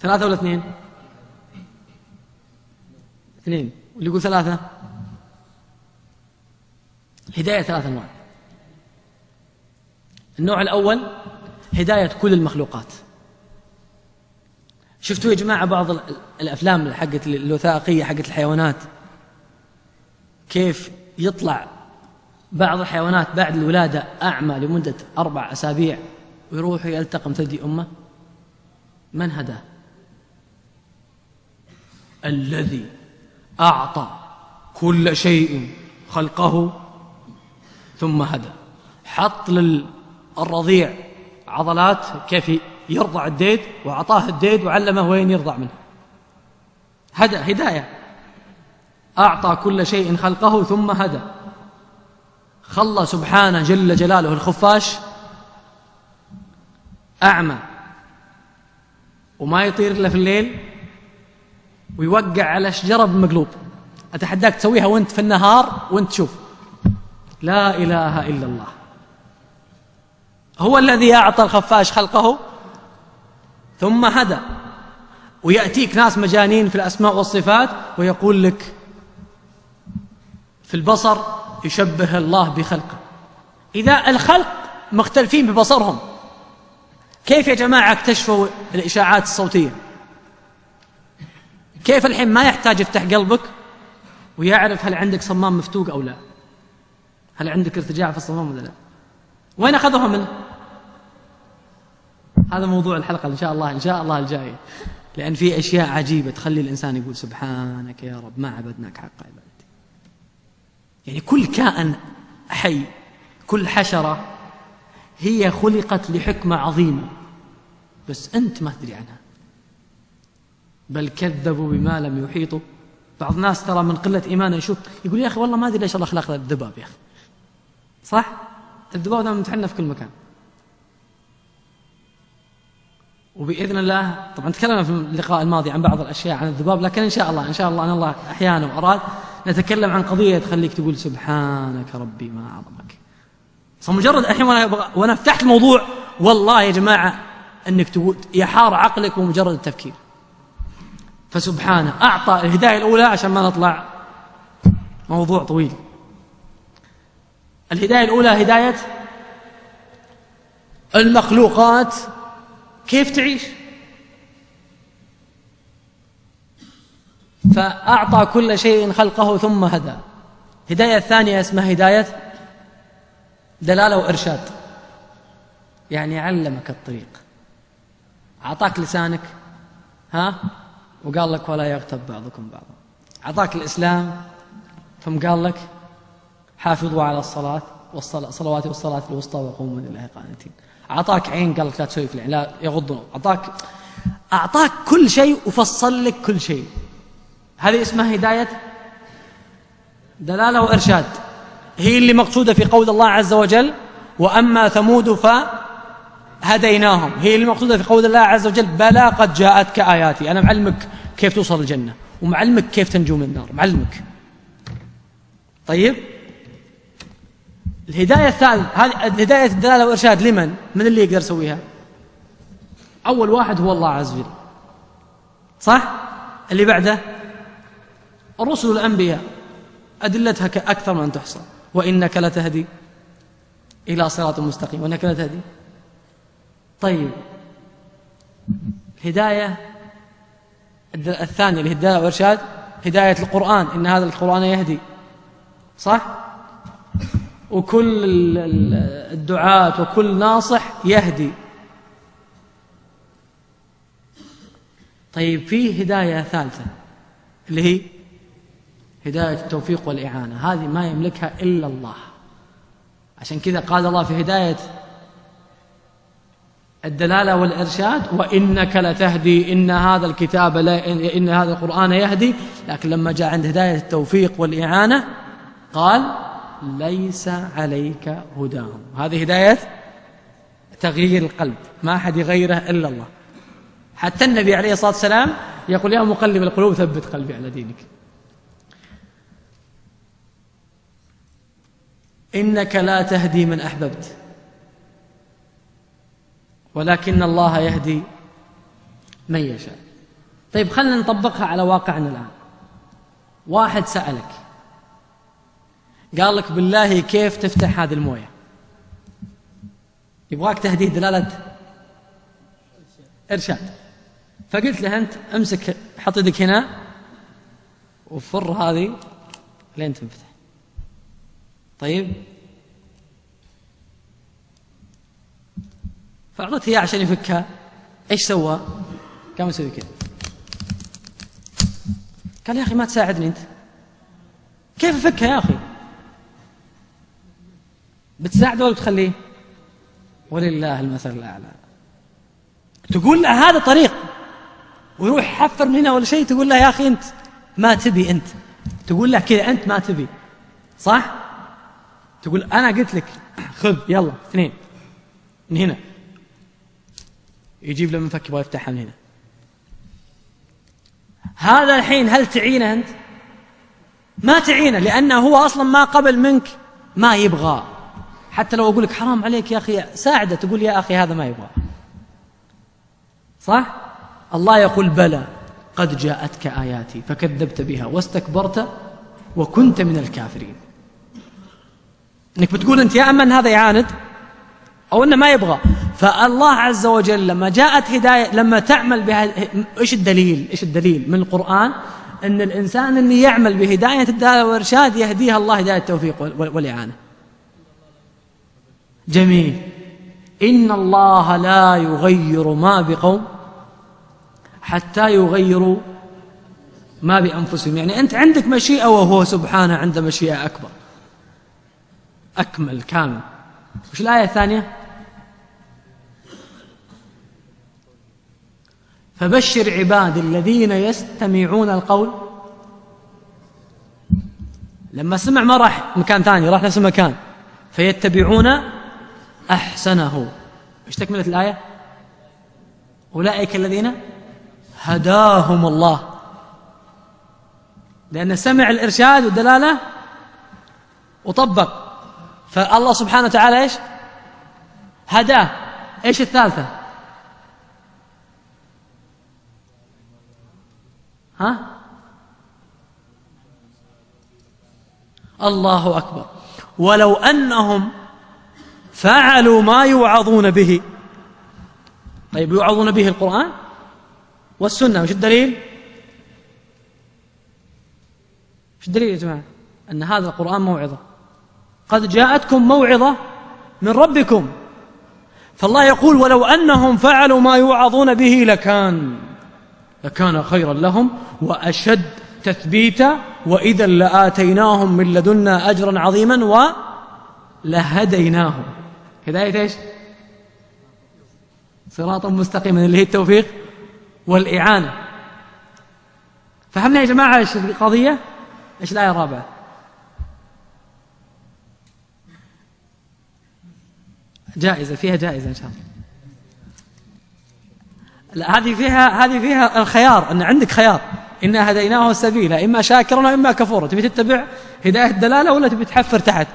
ثلاثة ولا اثنين؟ اثنين. واللي يقول ثلاثة؟ الهداية ثلاثة أنواع النوع الأول هداية كل المخلوقات. شفتوا يا جماعة بعض الأفلام حقت الوثائقية حقت الحيوانات؟ كيف يطلع بعض الحيوانات بعد الولادة أعمى لمدة أربع أسابيع ويروح يلتقم ثدي أمه؟ من هداه الذي أعطى كل شيء خلقه ثم هدى. حط للرضيع عضلات كيف يرضع الديد وأعطاه الديد وعلمه وين يرضع منه. هدى هداية. أعطى كل شيء خلقه ثم هدى. خلى سبحانه جل جلاله الخفاش أعمى. وما يطير إلا في الليل ويوقع على شجرة بمقلوب أتحداك تسويها وأنت في النهار وأنت تشوف. لا إله إلا الله. هو الذي أعطى الخفاش خلقه ثم هدى. ويأتيك ناس مجانين في الأسماء والصفات ويقول لك في البصر يشبه الله بخلقه. إذا الخلق مختلفين ببصرهم. كيف يا جماعة اكتشفوا الإشاعات الصوتية؟ كيف الحين ما يحتاج يفتح قلبك ويعرف هل عندك صمام مفتوق أو لا؟ هل عندك ارتجاع في الصمام ولا لا؟ وين أخذوها منه هذا موضوع الحلقة إن شاء الله إن شاء الله الجاية لأن في أشياء عجيبة تخلي الإنسان يقول سبحانك يا رب ما عبدناك حق عبادتي يعني كل كائن حي كل حشرة هي خلقت لحكمة عظيمة بس أنت ما تدري عنها. بل كذبوا بما لم يحيطوا. بعض الناس ترى من قلة إيمانه يشوف يقول يا أخي والله ما أدري ليش الله خلق الذباب يا أخي. صح؟ الذباب دائما متحنى في كل مكان. وبإذن الله طبعا تكلمنا في اللقاء الماضي عن بعض الأشياء عن الذباب لكن إن شاء الله إن شاء الله أن الله أحيانا وأراد نتكلم عن قضية تخليك تقول سبحانك ربي ما أعظمك. فمجرد الحين وأنا, وأنا فتحت الموضوع والله يا جماعة أنك تقول يحار عقلك ومجرد التفكير. فسبحانه أعطى الهداية الأولى عشان ما نطلع موضوع طويل. الهداية الأولى هداية المخلوقات كيف تعيش؟ فأعطى كل شيء خلقه ثم هدى. هداية الثانية اسمها هداية دلالة وإرشاد. يعني علمك الطريق. أعطاك لسانك ها؟ وقال لك ولا يغتب بعضكم بعضا. أعطاك الإسلام ثم قال لك حافظوا على الصلاة والصلوات والصلاة الوسطى وقوموا لله قانتين. أعطاك عين قال لك لا تسوي في العين لا يغض أعطاك أعطاك كل شيء وفصل لك كل شيء. هذه اسمها هداية؟ دلالة وإرشاد. هي اللي مقصودة في قول الله عز وجل وأما ثمود فهديناهم. هي اللي مقصودة في قول الله عز وجل بلى قد جاءتك آياتي. أنا معلمك كيف توصل الجنة ومعلمك كيف تنجو من النار. معلمك. طيب. الهداية الثالث هذه الهداية الدلالة والإرشاد لمن؟ من اللي يقدر يسويها؟ أول واحد هو الله عز وجل. صح؟ اللي بعده؟ الرسل والأنبياء أدلتها أكثر من تحصى. وإنك لتهدي إلى صراط مستقيم. وإنك لتهدي. طيب. الهداية الثانية الهداية والإرشاد. هداية القرآن. إن هذا القرآن يهدي. صح؟ وكل الدعاة وكل ناصح يهدي. طيب في هداية ثالثة اللي هي هداية التوفيق والإعانة. هذه ما يملكها إلا الله. عشان كذا قال الله في هداية الدلالة والإرشاد وإنك لتهدي إن هذا الكتاب لا إن هذا القرآن يهدي. لكن لما جاء عند هداية التوفيق والإعانة قال ليس عليك هداهم. هذه هداية تغيير القلب. ما أحد يغيره إلا الله. حتى النبي عليه الصلاة والسلام يقول يا مقلب القلوب ثبت قلبي على دينك. إنك لا تهدي من أحببت. ولكن الله يهدي من يشاء. طيب خلينا نطبقها على واقعنا الآن. واحد سألك قال لك بالله كيف تفتح هذه الموية؟ يبغاك تهديه دلالة إرشاد. فقلت له أنت أمسك حط يدك هنا وفر هذه لين تنفتح. طيب فأعطيته إياه عشان يفكها إيش سوى؟ قام يسوي كذا قال يا أخي ما تساعدني أنت كيف أفكها يا أخي؟ بتساعده ولا بتخليه؟ ولله المثل الأعلى تقول له هذا طريق ويروح يحفر من هنا ولا شيء تقول له يا أخي أنت ما تبي أنت تقول له كذا أنت ما تبي صح؟ تقول أنا قلت لك خذ يلا اثنين. من هنا. يجيب له منفك يبغى يفتحها من هنا. هذا الحين هل تعينه أنت؟ ما تعينه لأنه هو أصلا ما قبل منك ما يبغى. حتى لو أقول لك حرام عليك يا أخي ساعده تقول يا أخي هذا ما يبغى. صح؟ الله يقول بلى قد جاءتك آياتي فكذبت بها واستكبرت وكنت من الكافرين. إنك بتقول أنت يا اما ان هذا يعاند أو إنه ما يبغى فالله عز وجل لما جاءت هداية لما تعمل بها إيش الدليل؟ إيش الدليل من القرآن؟ إن الإنسان اللي يعمل بهداية الدلاله والإرشاد يهديها الله هداية التوفيق والإعانة. جميل. إن الله لا يغير ما بقوم حتى يغيروا ما بأنفسهم يعني أنت عندك مشيئة وهو سبحانه عنده مشيئة أكبر أكمل كامل. وش الآية الثانية؟ فبشر عباد الذين يستمعون القول. لما سمع ما راح مكان ثاني راح نفس المكان. فيتبعون أحسنه. إيش تكملة الآية؟ أولئك الذين هداهم الله. لأن سمع الإرشاد والدلالة وطبق. فالله سبحانه وتعالى إيش؟ هداه. إيش الثالثة؟ ها؟ الله أكبر. ولو أنهم فعلوا ما يوعظون به. طيب يوعظون به القرآن والسنة. وش الدليل؟ وش الدليل يا جماعة؟ أن هذا القرآن موعظة. قد جاءتكم موعظة من ربكم. فالله يقول ولو أنهم فعلوا ما يوعظون به لكان لكان خيرا لهم وأشد تثبيتا وإذا لآتيناهم من لدنا أجرا عظيما ولهديناهم. هداية إيش؟ صراطا مستقيما اللي هي التوفيق والإعانة. فهمنا يا جماعة إيش القضية؟ إيش الآية الرابعة؟ جائزة فيها جائزة إن شاء الله. لا هذه فيها هذه فيها الخيار أن عندك خيار. إنا هديناه السبيل إما شاكرا وإما كفورا. تبي تتبع هداية الدلالة ولا تبي تحفر تحت؟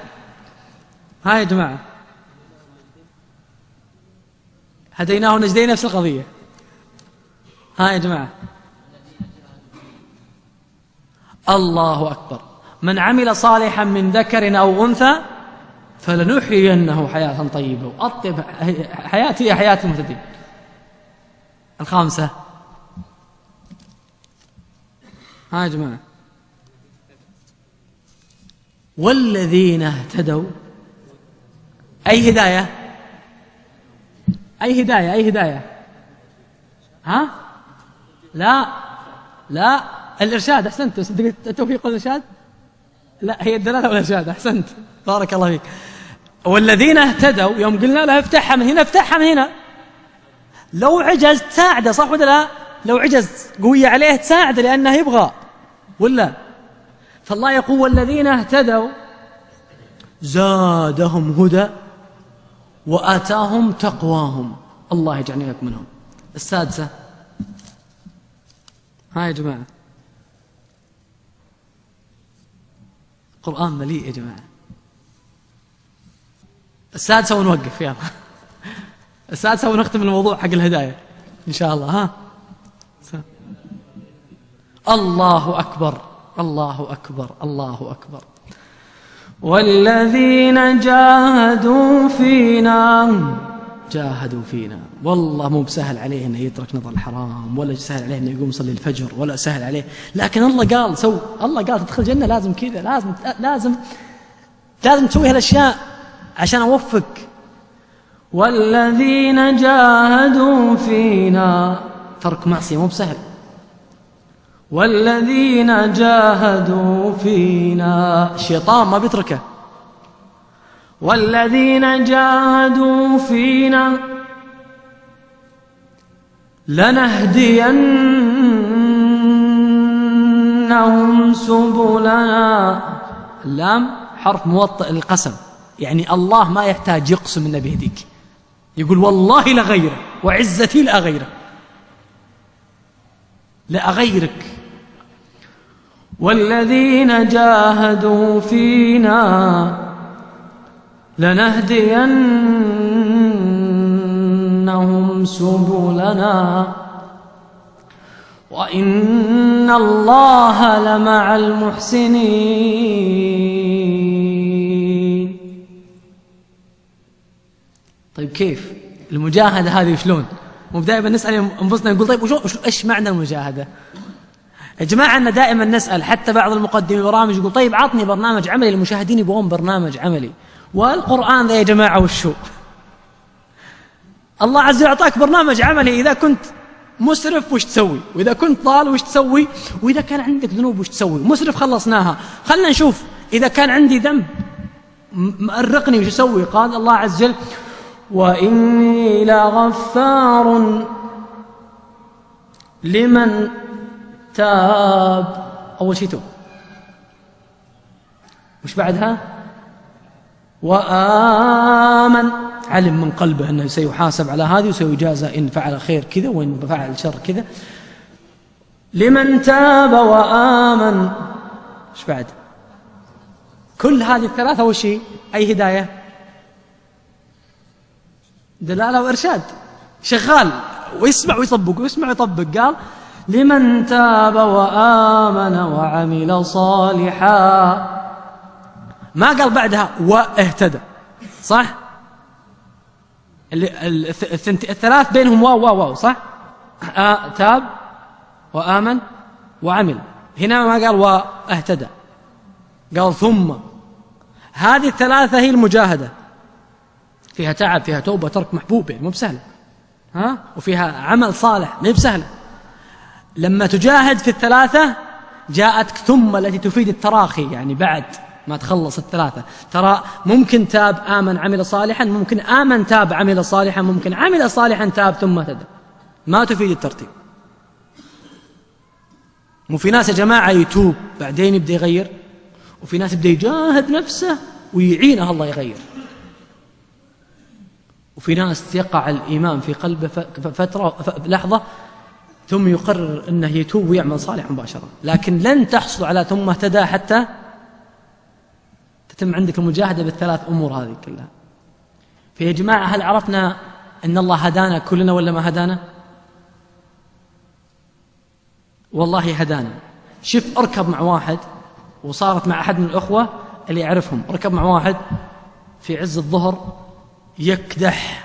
ها يا جماعة. هديناه نجدين نفس القضية. ها يا جماعة. الله أكبر. من عمل صالحا من ذكر أو أنثى فلنحيينه حياة طيبة. وأطيب حياة هي حياة المهتدين الخامسة. ها يا جماعة. والذين اهتدوا. أي هداية؟ أي هداية؟ أي هداية؟ ها؟ لا. لا. الإرشاد. أحسنت التوفيق والإرشاد لا هي الدلالة والإرشاد أحسنت. بارك الله فيك. والذين اهتدوا يوم قلنا له افتحها من هنا افتحها من هنا. لو عجز تساعده صح ولا لا؟ لو عجز قوية عليه تساعده لأنه يبغى ولا؟ فالله يقول والذين اهتدوا زادهم هدى وآتاهم تقواهم. الله يجعلني لك منهم. السادسة. ها يا جماعة. القرآن مليء يا جماعة. السادسة ونوقف يلا. السادسة ونختم الموضوع حق الهداية إن شاء الله ها؟ الله أكبر الله أكبر الله أكبر. والذين جاهدوا فينا جاهدوا فينا. والله مو بسهل عليه إنه يترك نظر الحرام ولا سهل عليه إنه يقوم يصلي الفجر ولا سهل عليه. لكن الله قال سو الله قال تدخل الجنة لازم كذا لازم لازم لازم تسوي هالأشياء عشان أوفق. والذين جاهدوا فينا ترك معصية مو بسهل. والذين جاهدوا فينا الشيطان ما بيتركه. والذين جاهدوا فينا لنهدينهم سبلنا. اللام حرف موطئ للقسم يعني الله ما يحتاج يقسم انه بيهديك يقول والله لغيره وعزتي لأغيره. لأغيرك. والذين جاهدوا فينا لنهدينهم سبلنا. وإن الله لمع المحسنين. طيب كيف؟ المجاهدة هذه شلون؟ مو دائما نسأل أنفسنا نقول طيب وشو إيش معنى المجاهدة؟ يا جماعة أن دائما نسأل حتى بعض المقدمين برامج يقول طيب عطني برنامج عملي المشاهدين يبغون برنامج عملي. والقرآن ذا يا جماعة وشو؟ الله عز وجل أعطاك برنامج عملي إذا كنت مسرف وش تسوي؟ وإذا كنت ضال وش تسوي؟ وإذا كان عندك ذنوب وش تسوي؟ مسرف خلصناها. خلنا نشوف إذا كان عندي ذنب مأرقني وش أسوي؟ قال الله عز وجل وإني لغفار لمن تاب. أول شيء توب وش بعدها؟ وآمن. علم من قلبه أنه سيحاسب على هذه وسيجازى إن فعل خير كذا وإن فعل شر كذا. لمن تاب وآمن. إيش بعد؟ كل هذه الثلاثة وش أي هداية؟ دلالة وإرشاد. شغال. ويسمع ويطبق ويسمع ويطبق. قال لمن تاب وآمن وعمل صالحا. ما قال بعدها واهتدى صح؟ الثلاث بينهم واو واو واو صح؟ آه تاب وآمن وعمل. هنا ما قال واهتدى قال ثم. هذه الثلاثة هي المجاهدة. فيها تعب فيها توبة ترك محبوب يعني مو بسهلة. ها؟ وفيها عمل صالح مو بسهلة. لما تجاهد في الثلاثة جاءتك ثم التي تفيد التراخي يعني بعد. ما تخلص الثلاثة. ترى ممكن تاب آمن عمل صالحا ممكن آمن تاب عمل صالحا ممكن عمل صالحا تاب ثم اهتدى ما تفيد الترتيب. مو في ناس يا جماعة يتوب بعدين يبدأ يغير؟ وفي ناس يبدأ يجاهد نفسه ويعينه الله يغير. وفي ناس يقع الإيمان في قلبه فترة لحظة ثم يقرر أنه يتوب ويعمل صالح مباشرة. لكن لن تحصل على ثم اهتدى حتى تتم عندك المجاهدة بالثلاث أمور هذه كلها. فيا جماعة هل عرفنا أن الله هدانا كلنا ولا ما هدانا؟ والله هدانا. شوف اركب مع واحد وصارت مع أحد من الأخوة اللي يعرفهم. اركب مع واحد في عز الظهر يكدح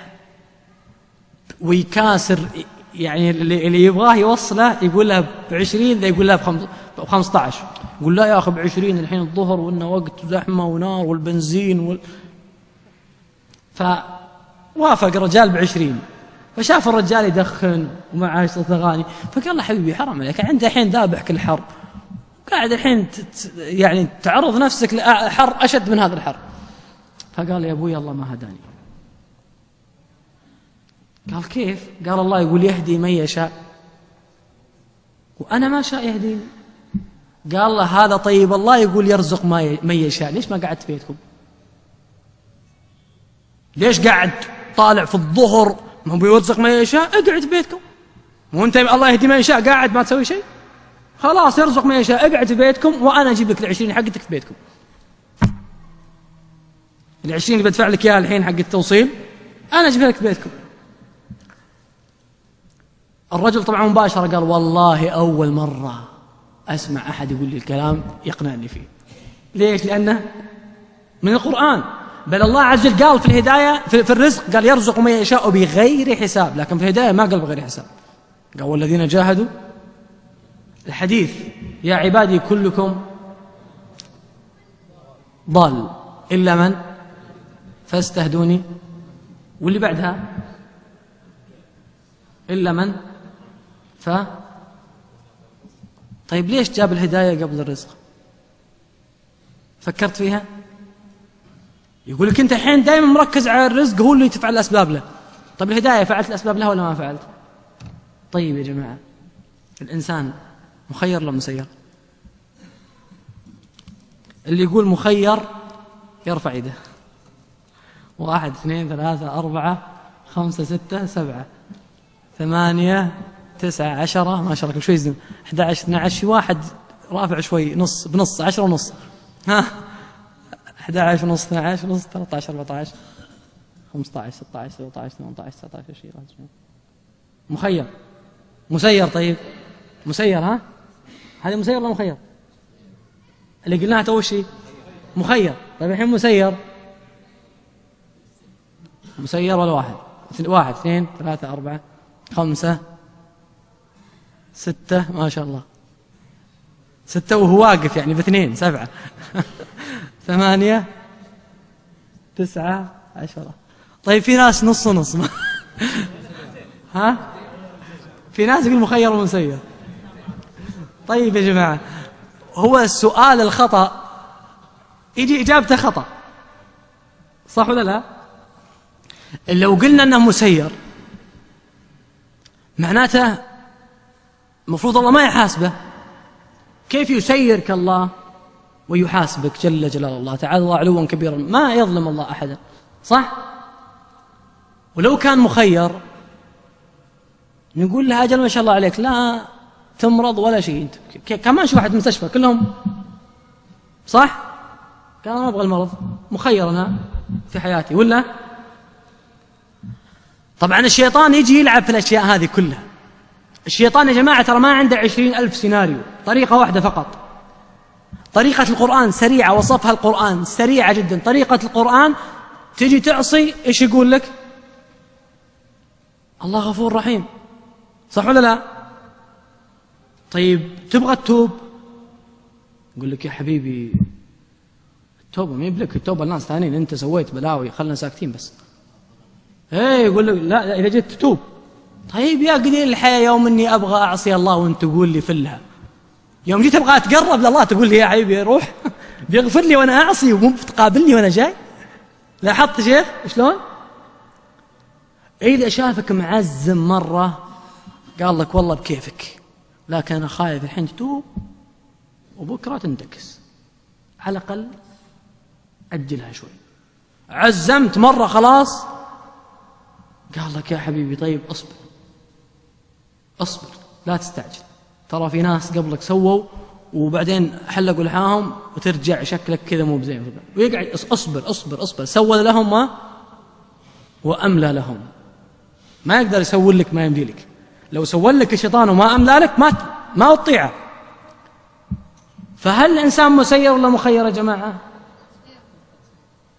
ويكاسر يعني اللي يبغاه يوصله يقول له بعشرين ذا يقول له بخمسة عشر يقول لا يا أخي بعشرين الحين الظهر وإنه وقت زحمة ونار والبنزين وال... فوافق الرجال بعشرين. فشاف الرجال يدخن ومعاه صوت أغاني فقال له حبيبي حرام عليك أنت الحين ذابح كل حر. قاعد الحين يعني تعرض نفسك لحر أشد من هذا الحر. فقال يا أبوي الله ما هداني. قال كيف؟ قال الله يقول يهدي من يشاء. وأنا ما شاء يهديني. قال له هذا طيب الله يقول يرزق ما من يشاء. ليش ما قعدت في بيتكم؟ ليش قاعد طالع في الظهر؟ ما هو بيرزق ما يشاء اقعد في بيتكم. مو انت الله يهدي من يشاء قاعد ما تسوي شيء؟ خلاص يرزق من يشاء اقعد في بيتكم وأنا أجيب لك العشرين حقتك في بيتكم. العشرين اللي بدفع لك إياها الحين حق التوصيل أنا اجيبها لك في بيتكم. الرجل طبعا مباشرة قال والله أول مرة أسمع أحد يقول لي الكلام يقنعني فيه. ليش؟ لأنه من القرآن. بل الله عز وجل قال في الهداية في, الرزق قال يرزق من يشاء بغير حساب. لكن في الهداية ما قال بغير حساب. قال والذين جاهدوا. الحديث يا عبادي كلكم ضال. إلا من؟ فاستهدوني. واللي بعدها؟ إلا من؟ ف طيب ليش جاب الهداية قبل الرزق؟ فكرت فيها؟ يقول لك أنت الحين دائما مركز على الرزق هو اللي تفعل الأسباب له. طيب الهداية فعلت الأسباب له ولا ما فعلت؟ طيب يا جماعة الإنسان مخير ولا مسير؟ اللي يقول مخير يرفع يده. واحد اثنين ثلاثة أربعة خمسة ستة سبعة ثمانية تسعة عشرة ما شاء الله كل شوي يزن 11 12 واحد رافع شوي نص بنص عشرة ونص. ها؟ 11 ونص 12 ونص 13 14 15 16 17 18 19 20 مخير. مسير طيب. مسير ها؟ هذه مسير ولا مخير؟ اللي قلناها تو شيء مخير. طيب الحين مسير. مسير ولا واحد؟ واحد اثنين ثلاثة أربعة خمسة. ستة ما شاء الله. ستة وهو واقف يعني باثنين سبعة. *laughs* ثمانية تسعة عشرة. طيب في ناس نص نص. *laughs* ها؟ في ناس يقول مخير ومسير طيب يا جماعة هو السؤال الخطأ. يجي إجابته خطأ. صح ولا لا؟ لو قلنا أنه مسير معناته المفروض الله ما يحاسبه. كيف يسيرك الله ويحاسبك جل جلال الله تعالى الله علوا كبيرا. ما يظلم الله أحدا. صح؟ ولو كان مخير نقول له أجل ما شاء الله عليك لا تمرض ولا شيء. أنت كمان شو واحد مستشفى كلهم. صح؟ قال ما أبغى المرض. مخير أنا في حياتي. ولا؟ طبعا الشيطان يجي يلعب في الأشياء هذه كلها. الشيطان يا جماعة ترى ما عنده عشرين ألف سيناريو. طريقة واحدة فقط. طريقة القرآن سريعة وصفها القرآن سريعة جدا. طريقة القرآن تجي تعصي إيش يقول لك؟ الله غفور رحيم. صح ولا لا؟ طيب تبغى تتوب يقول لك يا حبيبي التوبة ما يبلك التوبة الناس ثانيين أنت سويت بلاوي خلنا ساكتين بس. إيه يقول لك لا إذا جيت تتوب. طيب يا قليل الحياة يوم إني أبغى أعصي الله وأنت تقول لي فلها. يوم جيت أبغى أتقرب لله تقول لي يا حبيبي روح. *laughs* بيغفر لي وأنا أعصي ومو بتقابلني وأنا جاي. لاحظت شيخ؟ شلون؟ إذا شافك معزم مرة قال لك والله بكيفك. لكن أنا خايف الحين تتوب وبكرة تندكس على الأقل أجلها شوي. عزمت مرة خلاص. قال لك يا حبيبي طيب اصبر. اصبر لا تستعجل. ترى في ناس قبلك سووا وبعدين حلقوا لحاهم وترجع شكلك كذا مو بزين. ويقعد اصبر اصبر اصبر. سوى لهم ما؟ وأملى لهم. ما يقدر يسوي لك ما يملي لك. لو سوى لك الشيطان وما أملى لك ما ما تطيعه. فهل الإنسان مسير ولا مخير يا جماعة؟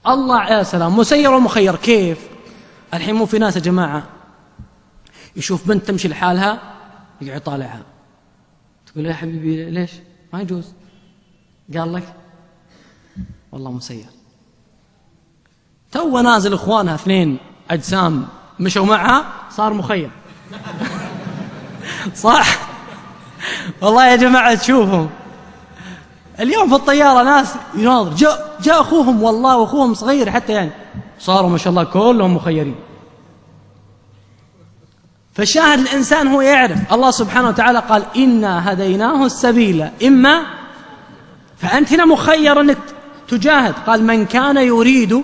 الله يا سلام مسير ومخير. كيف؟ الحين مو في ناس يا جماعة. يشوف بنت تمشي لحالها يقعد يطالعها. تقول يا حبيبي ليش؟ ما يجوز. قال لك والله مسير تو نازل إخوانها اثنين أجسام مشوا معها صار مخيم. *laughs* صح؟ والله يا جماعة تشوفهم. اليوم في الطيارة ناس يناظر. جاء جاء أخوهم والله واخوهم صغير حتى يعني. صاروا ما شاء الله كلهم مخيرين. فالشاهد الإنسان هو يعرف. الله سبحانه وتعالى قال إنا هديناه السبيل. إما فأنت هنا مخير أنك تجاهد. قال من كان يريد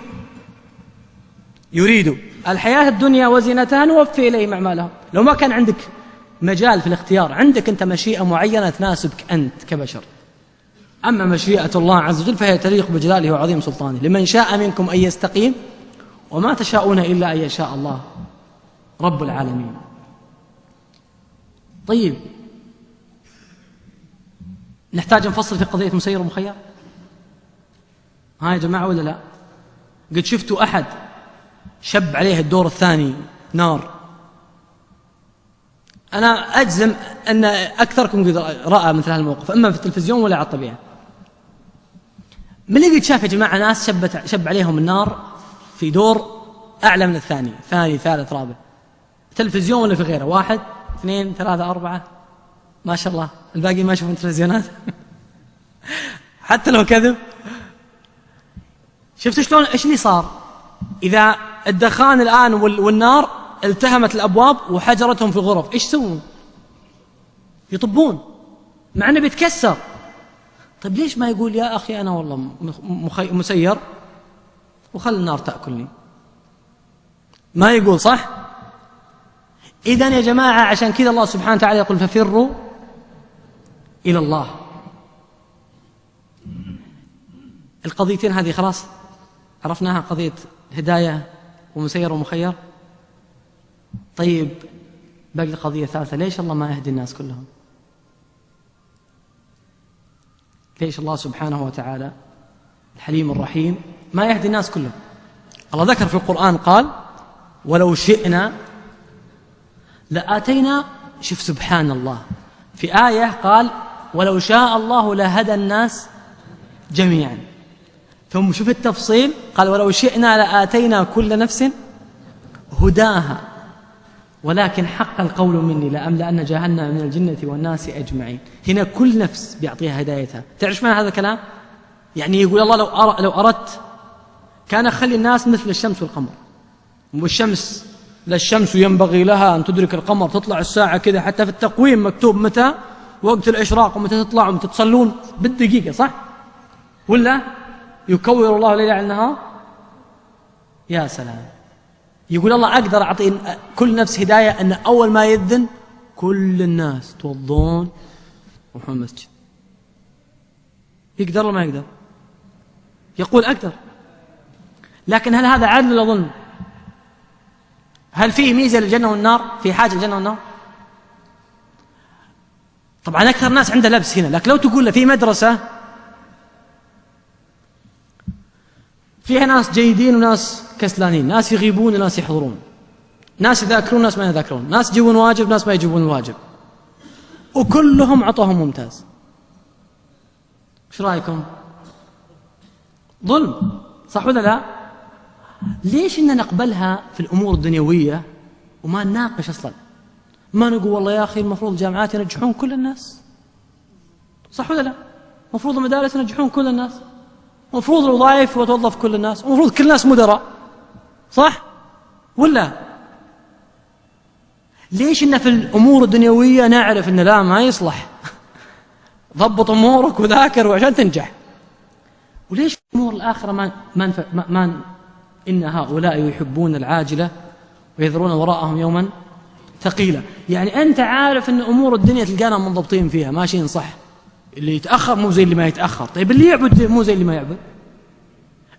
يريد الحياة الدنيا وزينتها نوفي إليهم أعمالهم. لو ما كان عندك مجال في الاختيار عندك أنت مشيئة معينة تناسبك أنت كبشر. أما مشيئة الله عز وجل فهي تليق بجلاله وعظيم سلطانه. لمن شاء منكم أن يستقيم وما تشاءون إلا أن يشاء الله. رب العالمين. طيب. نحتاج نفصل في قضية مسير ومخير ها يا جماعة ولا لا؟ قد شفتوا أحد شب عليه الدور الثاني نار؟ أنا أجزم أن أكثركم قد رأى مثل هذا الموقف إما في التلفزيون ولا على الطبيعة. من اللي قد شاف يا جماعة ناس شبت شب عليهم النار في دور أعلى من الثاني ثاني ثالث رابع؟ تلفزيون ولا في غيره؟ واحد؟ اثنين ثلاثة أربعة. ما شاء الله. الباقي ما يشوفون تلفزيونات *laughs* حتى لو كذب. شفت شلون؟ إيش اللي صار؟ إذا الدخان الآن والنار التهمت الأبواب وحجرتهم في الغرف إيش يسوون؟ يطبون. مع إنه بيتكسر. طيب ليش ما يقول يا أخي أنا والله مسير؟ وخل النار تأكلني. ما يقول صح؟ إذا يا جماعة عشان كذا الله سبحانه وتعالى يقول ففروا إلى الله. القضيتين هذه خلاص؟ عرفناها قضية هداية ومسير ومخير؟ طيب باقي القضية الثالثة ليش الله ما يهدي الناس كلهم؟ ليش الله سبحانه وتعالى الحليم الرحيم ما يهدي الناس كلهم؟ الله ذكر في القرآن قال ولو شئنا لآتينا شوف سبحان الله في آية قال ولو شاء الله لهدى الناس جميعا. ثم شوف التفصيل قال ولو شئنا لآتينا كل نفس هداها ولكن حق القول مني لأملأن جهنم من الجنة والناس أجمعين. هنا كل نفس بيعطيها هدايتها. تعرف معنى هذا الكلام؟ يعني يقول الله لو. لو أردت كان أخلي الناس مثل الشمس والقمر. والشمس لا الشمس ينبغي لها أن تدرك القمر تطلع الساعة كذا حتى في التقويم مكتوب متى؟ وقت الإشراق ومتى تطلع ومتى تصلون؟ بالدقيقة صح؟ ولا يكور الله الليل على النهار؟ يا سلام. يقول الله أقدر أعطي كل نفس هداية أن أول ما يذن كل الناس توضون وحول المسجد. يقدر ولا ما يقدر؟ يقول أقدر. لكن هل هذا عدل ولا ظلم؟ هل فيه ميزة للجنة والنار؟ في حاجة للجنة والنار؟ طبعا أكثر الناس عنده لبس هنا لكن لو تقول له في مدرسة فيها ناس جيدين وناس كسلانين ناس يغيبون وناس يحضرون ناس يذاكرون ناس ما يذاكرون ناس يجيبون واجب ناس ما يجيبون الواجب وكلهم عطوهم ممتاز. إيش رأيكم؟ ظلم صح ولا لا؟ ليش إن نقبلها في الأمور الدنيوية وما نناقش أصلا؟ ما نقول والله يا أخي المفروض الجامعات ينجحون كل الناس. صح ولا لا؟ المفروض المدارس ينجحون كل الناس. المفروض الوظائف وتوظف كل الناس. المفروض كل الناس مدراء. صح ولا؟ ليش إن في الأمور الدنيوية نعرف إن لا ما يصلح؟ ضبط أمورك وذاكر وعشان تنجح. وليش في الأمور الآخرة ما ما ما إن هؤلاء يحبون العاجلة ويذرون وراءهم يوما ثقيلا. يعني أنت عارف أن أمور الدنيا تلقانا منضبطين فيها ماشيين صح. اللي يتأخر مو زي اللي ما يتأخر. طيب اللي يعبد مو زي اللي ما يعبد.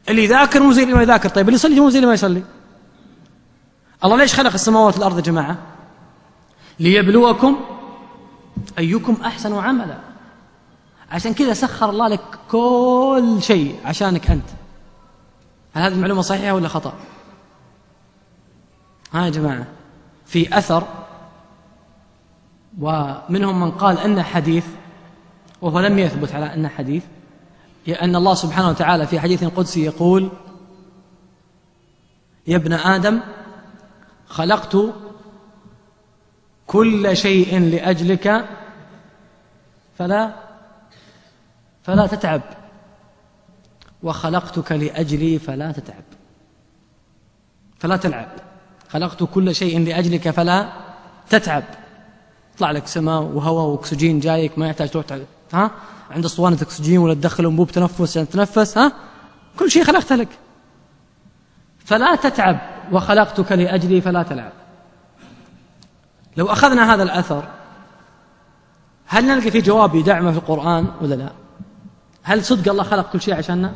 اللي يذاكر مو زي اللي ما يذاكر. طيب اللي يصلي مو زي اللي ما يصلي. الله ليش خلق السماوات والأرض يا جماعة؟ ليبلوكم أيكم أحسن عملا. عشان كذا سخر الله لك كل شيء عشانك أنت. هل هذه المعلومة صحيحة ولا خطأ؟ ها يا جماعة في أثر ومنهم من قال أن حديث وهو لم يثبت على أن حديث أن الله سبحانه وتعالى في حديث قدسي يقول يا ابن آدم خلقت كل شيء لأجلك فلا فلا تتعب. وخلقتك لأجلي فلا تتعب. فلا تلعب. خلقت كل شيء لأجلك فلا تتعب. يطلع لك سماء وهواء وأكسجين جايك ما يحتاج تروح ها؟ عند أسطوانة أكسجين ولا تدخل انبوب تنفس عشان تتنفس ها؟ كل شيء خلقته لك. فلا تتعب. وخلقتك لأجلي فلا تلعب. لو أخذنا هذا الأثر هل نلقى في جواب يدعمه في القرآن ولا لا؟ هل صدق الله خلق كل شيء عشاننا؟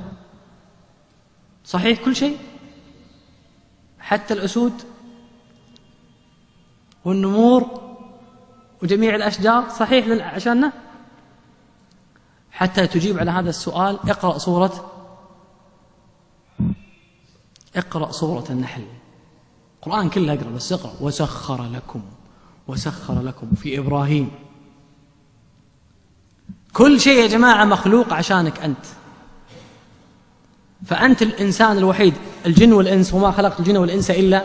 صحيح كل شيء؟ حتى الأسود والنمور وجميع الأشجار صحيح عشاننا حتى تجيب على هذا السؤال اقرأ سورة اقرأ سورة النحل. القرآن كله اقرأ بس اقرأ. وسخر لكم وسخر لكم في إبراهيم. كل شيء يا جماعة مخلوق عشانك أنت. فأنت الإنسان الوحيد الجن والإنس وما خلقت الجن والإنس إلا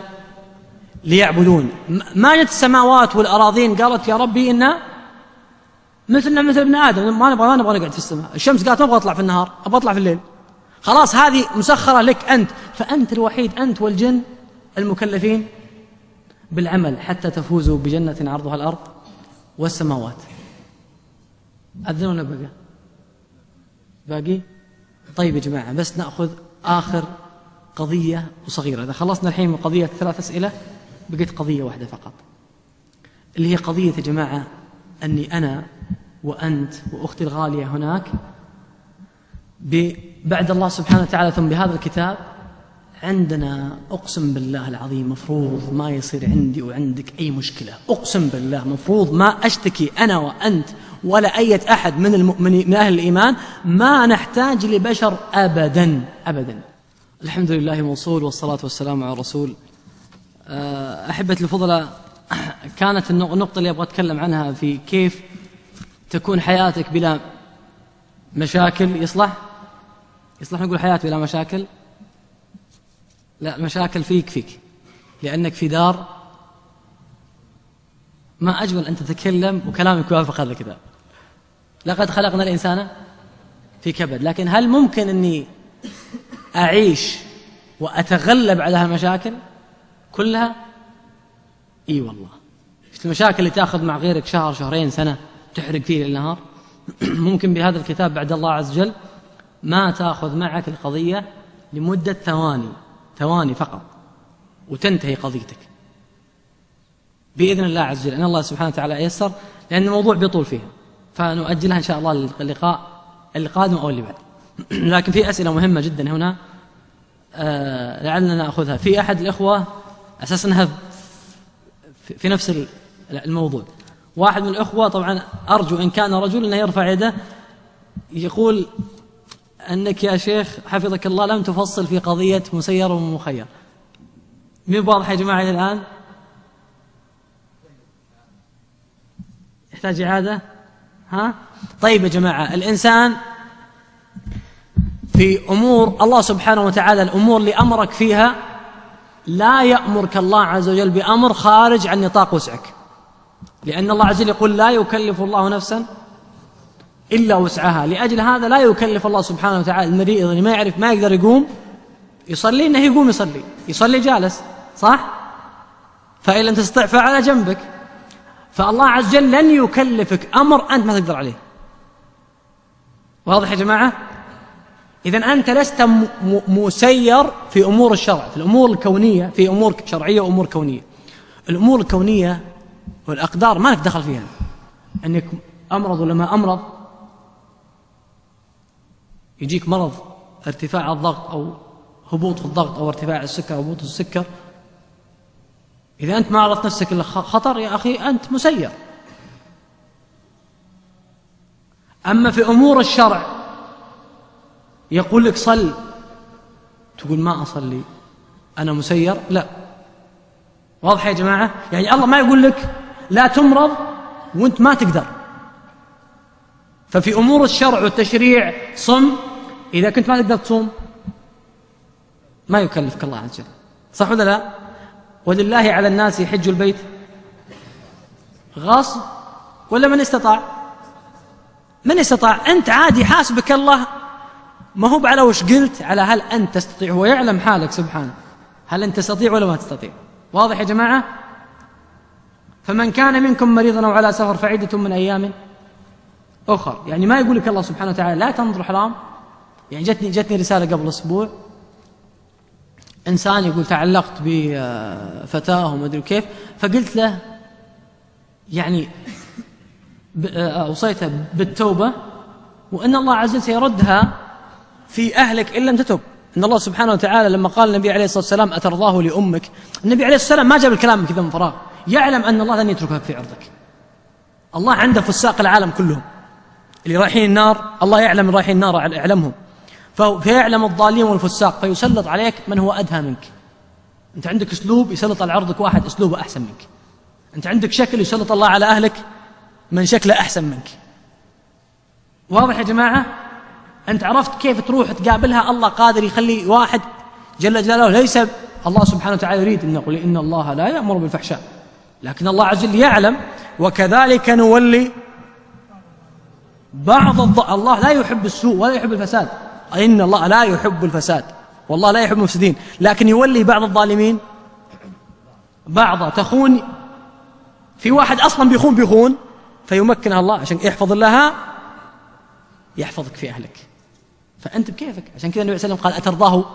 ليعبدون. ما جت السماوات والأراضين؟ قالت يا ربي إنا مثلنا مثل ابن آدم. ما نبغى ما نبغى نقعد في السماء. الشمس قالت ما أبغى أطلع في النهار أبغى أطلع في الليل. خلاص هذه مسخرة لك أنت. فأنت الوحيد أنت والجن المكلفين بالعمل حتى تفوزوا بجنة عرضها الأرض والسماوات. أذن ولا بقى. باقي؟ طيب يا جماعة بس نأخذ آخر قضية وصغيرة. إذا خلصنا الحين من قضية ثلاث أسئلة بقيت قضية واحدة فقط. اللي هي قضية يا جماعة أني أنا وأنت وأختي الغالية هناك بعد الله سبحانه وتعالى ثم بهذا الكتاب عندنا أقسم بالله العظيم مفروض ما يصير عندي وعندك أي مشكلة. أقسم بالله مفروض ما أشتكي أنا وأنت ولا أي أحد من المؤمنين من أهل الإيمان ما نحتاج لبشر أبدا أبدا. الحمد لله موصول والصلاة والسلام على الرسول. آه، أحبة الفضلاء *clears throat* كانت النقطة اللي أبغى أتكلم عنها في كيف تكون حياتك بلا مشاكل يصلح؟ يصلح نقول حياة بلا مشاكل؟ لا المشاكل فيك فيك. لأنك في دار ما أجمل أن تتكلم وكلامك يوافق هذا الكتاب. لقد خلقنا الإنسان في كبد. لكن هل ممكن أني أعيش وأتغلب على هالمشاكل كلها؟ إي والله. المشاكل اللي تأخذ مع غيرك شهر شهرين سنة تحرق فيه النهار؟ *clears throat* ممكن بهذا الكتاب بعد الله عز وجل ما تأخذ معك القضية لمدة ثواني ثواني فقط وتنتهي قضيتك. بإذن الله عز وجل أن الله سبحانه وتعالى ييسر لأن الموضوع بيطول فيها. فنؤجلها إن شاء الله للقاء القادم أو اللي بعد. *clears throat* لكن في أسئلة مهمة جدا هنا. آه لعلنا نأخذها. في أحد الإخوة أساس أنها في نفس الموضوع. واحد من الأخوة طبعا أرجو إن كان رجل أنه يرفع يده يقول أنك يا شيخ حفظك الله لم تفصل في قضية مسير ومخير. مين واضح يا جماعة الآن؟ يحتاج إعادة؟ ها؟ طيب يا جماعة الإنسان في أمور الله سبحانه وتعالى الأمور اللي أمرك فيها لا يأمرك الله عز وجل بأمر خارج عن نطاق وسعك. لأن الله عز وجل يقول لا يكلف الله نفسا إلا وسعها. لأجل هذا لا يكلف الله سبحانه وتعالى المريض اللي ما يعرف ما يقدر يقوم يصلي إنه يقوم يصلي يصلي جالس صح؟ فإن لم تستطع فعلى جنبك. فالله عز وجل لن يكلفك أمر أنت ما تقدر عليه. واضح يا جماعة؟ إذا أنت لست مسير في أمور الشرع في الأمور الكونية في أمور شرعية وأمور كونية. الأمور الكونية والأقدار ما لك دخل فيها. أنك أمرض ولا ما أمرض يجيك مرض ارتفاع الضغط أو هبوط في الضغط أو ارتفاع السكر أو هبوط السكر إذا أنت ما عرفت نفسك إلا خطر يا أخي أنت مسير. أما في أمور الشرع يقول لك صل. تقول ما أصلي؟ أنا مسير؟ لا. واضح يا جماعة؟ يعني الله ما يقول لك لا تمرض وأنت ما تقدر. ففي أمور الشرع والتشريع صم. إذا كنت ما تقدر تصوم ما يكلفك الله عز وجل. صح ولا لا؟ ولله على الناس يحج البيت غصب ولا من استطاع؟ من استطاع؟ أنت عادي حاسبك الله. ما هو على وش قلت على هل أنت تستطيع؟ هو يعلم حالك سبحانه. هل أنت تستطيع ولا ما تستطيع؟ واضح يا جماعة؟ فمن كان منكم مريضا أو على سفر فعدة من أيام أخر. يعني ما يقول لك الله سبحانه وتعالى لا تنظر حرام. يعني جتني جتني رسالة قبل أسبوع. إنسان يقول تعلقت بفتاة وما أدري كيف فقلت له يعني أوصيته بالتوبة وأن الله عز وجل سيردها في أهلك إن لم تتب. إن الله سبحانه وتعالى لما قال النبي عليه الصلاة والسلام أترضاه لأمك النبي عليه الصلاة والسلام ما جاب الكلام كذا من فراغ. يعلم أن الله لن يتركك في عرضك الله عنده فساق العالم كلهم. اللي رايحين النار الله يعلم رايحين النار يعلمهم. فيعلم الضالين والفساق فيسلط عليك من هو أدهى منك. أنت عندك أسلوب يسلط على عرضك واحد أسلوبه أحسن منك. أنت عندك شكل يسلط الله على أهلك من شكله أحسن منك. واضح يا جماعة؟ أنت عرفت كيف تروح تقابلها؟ الله قادر يخلي واحد جل جلاله ليس الله سبحانه وتعالى يريد أن يقول إن الله لا يأمر بالفحشاء. لكن الله عز وجل يعلم وكذلك نولي بعض الض... الله لا يحب السوء ولا يحب الفساد. إن الله لا يحب الفساد. والله لا يحب المفسدين. لكن يولي بعض الظالمين. بعض تخون. في واحد أصلا بيخون بيخون. فيمكنها الله. عشان يحفظ لها يحفظك في أهلك. فأنت بكيفك. عشان كذا النبي صلى الله عليه وسلم قال أترضاه؟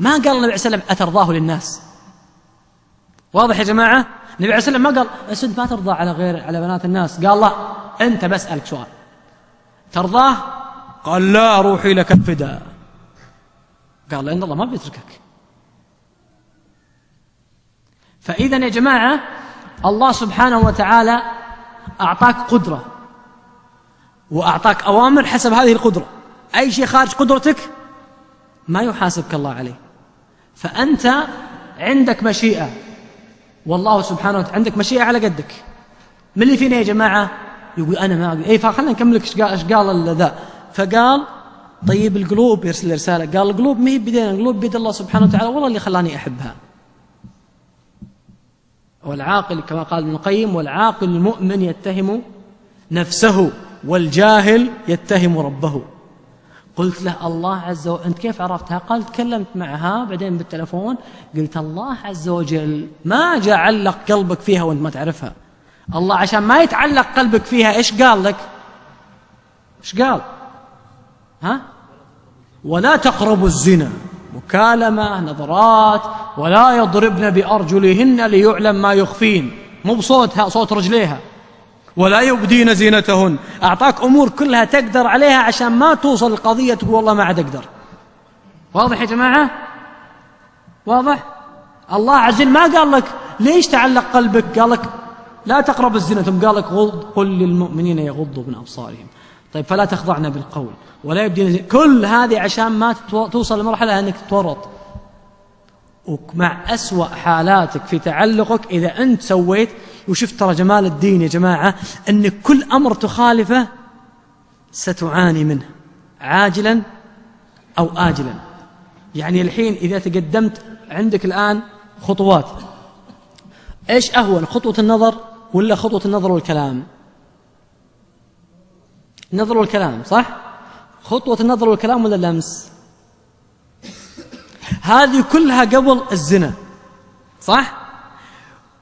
ما قال النبي صلى الله عليه وسلم أترضاه للناس. واضح يا جماعة؟ النبي عليه الصلاة والسلام ما قال أسد ما ترضى على غير على بنات الناس. قال لا أنت بسألك سؤال. ترضاه؟ قال لا روحي لك الفداء قال لأن الله ما بيتركك. فإذا يا جماعة الله سبحانه وتعالى أعطاك قدرة وأعطاك أوامر حسب هذه القدرة. أي شيء خارج قدرتك ما يحاسبك الله عليه. فأنت عندك مشيئة. والله سبحانه وتعالى عندك مشيئة على قدك. من اللي فينا يا جماعة؟ يقول أنا ما أقول إيه فخلنا نكمل. إيش قال ذا؟ فقال طيب القلوب يرسل رسالة. قال القلوب ما هي بيدينا القلوب بيد الله سبحانه وتعالى والله اللي خلاني أحبها. والعاقل كما قال ابن القيم والعاقل المؤمن يتهم نفسه والجاهل يتهم ربه. قلت له الله عز وجل أنت كيف عرفتها؟ قال تكلمت معها بعدين بالتلفون قلت الله عز وجل ما جعل لك قلبك فيها وأنت ما تعرفها. الله عشان ما يتعلق قلبك فيها إيش قال لك؟ إيش قال؟ ها؟ ولا تقربوا الزنا. مكالمة نظرات ولا يضربن بأرجلهن ليعلم ما يخفين. مو بصوتها صوت رجليها. ولا يبدين زينتهن. أعطاك أمور كلها تقدر عليها عشان ما توصل القضية تقول والله ما عاد أقدر. واضح يا جماعة؟ واضح؟ الله عز وجل ما قال لك ليش تعلق قلبك؟ قال لك لا تقرب الزنا ثم قال لك قل للمؤمنين يغضوا من أبصارهم. طيب فلا تخضعن بالقول. ولا يبدين كل هذه عشان ما توصل لمرحلة أنك تتورط. ومع أسوأ حالاتك في تعلقك إذا أنت سويت وشفت ترى جمال الدين يا جماعة أن كل أمر تخالفه ستعاني منه. عاجلا أو آجلا. يعني الحين إذا تقدمت عندك الآن خطوات. إيش أهون خطوة النظر ولا خطوة النظر والكلام؟ النظر والكلام صح؟ خطوة النظر والكلام ولا اللمس هذه كلها قبل الزنا صح؟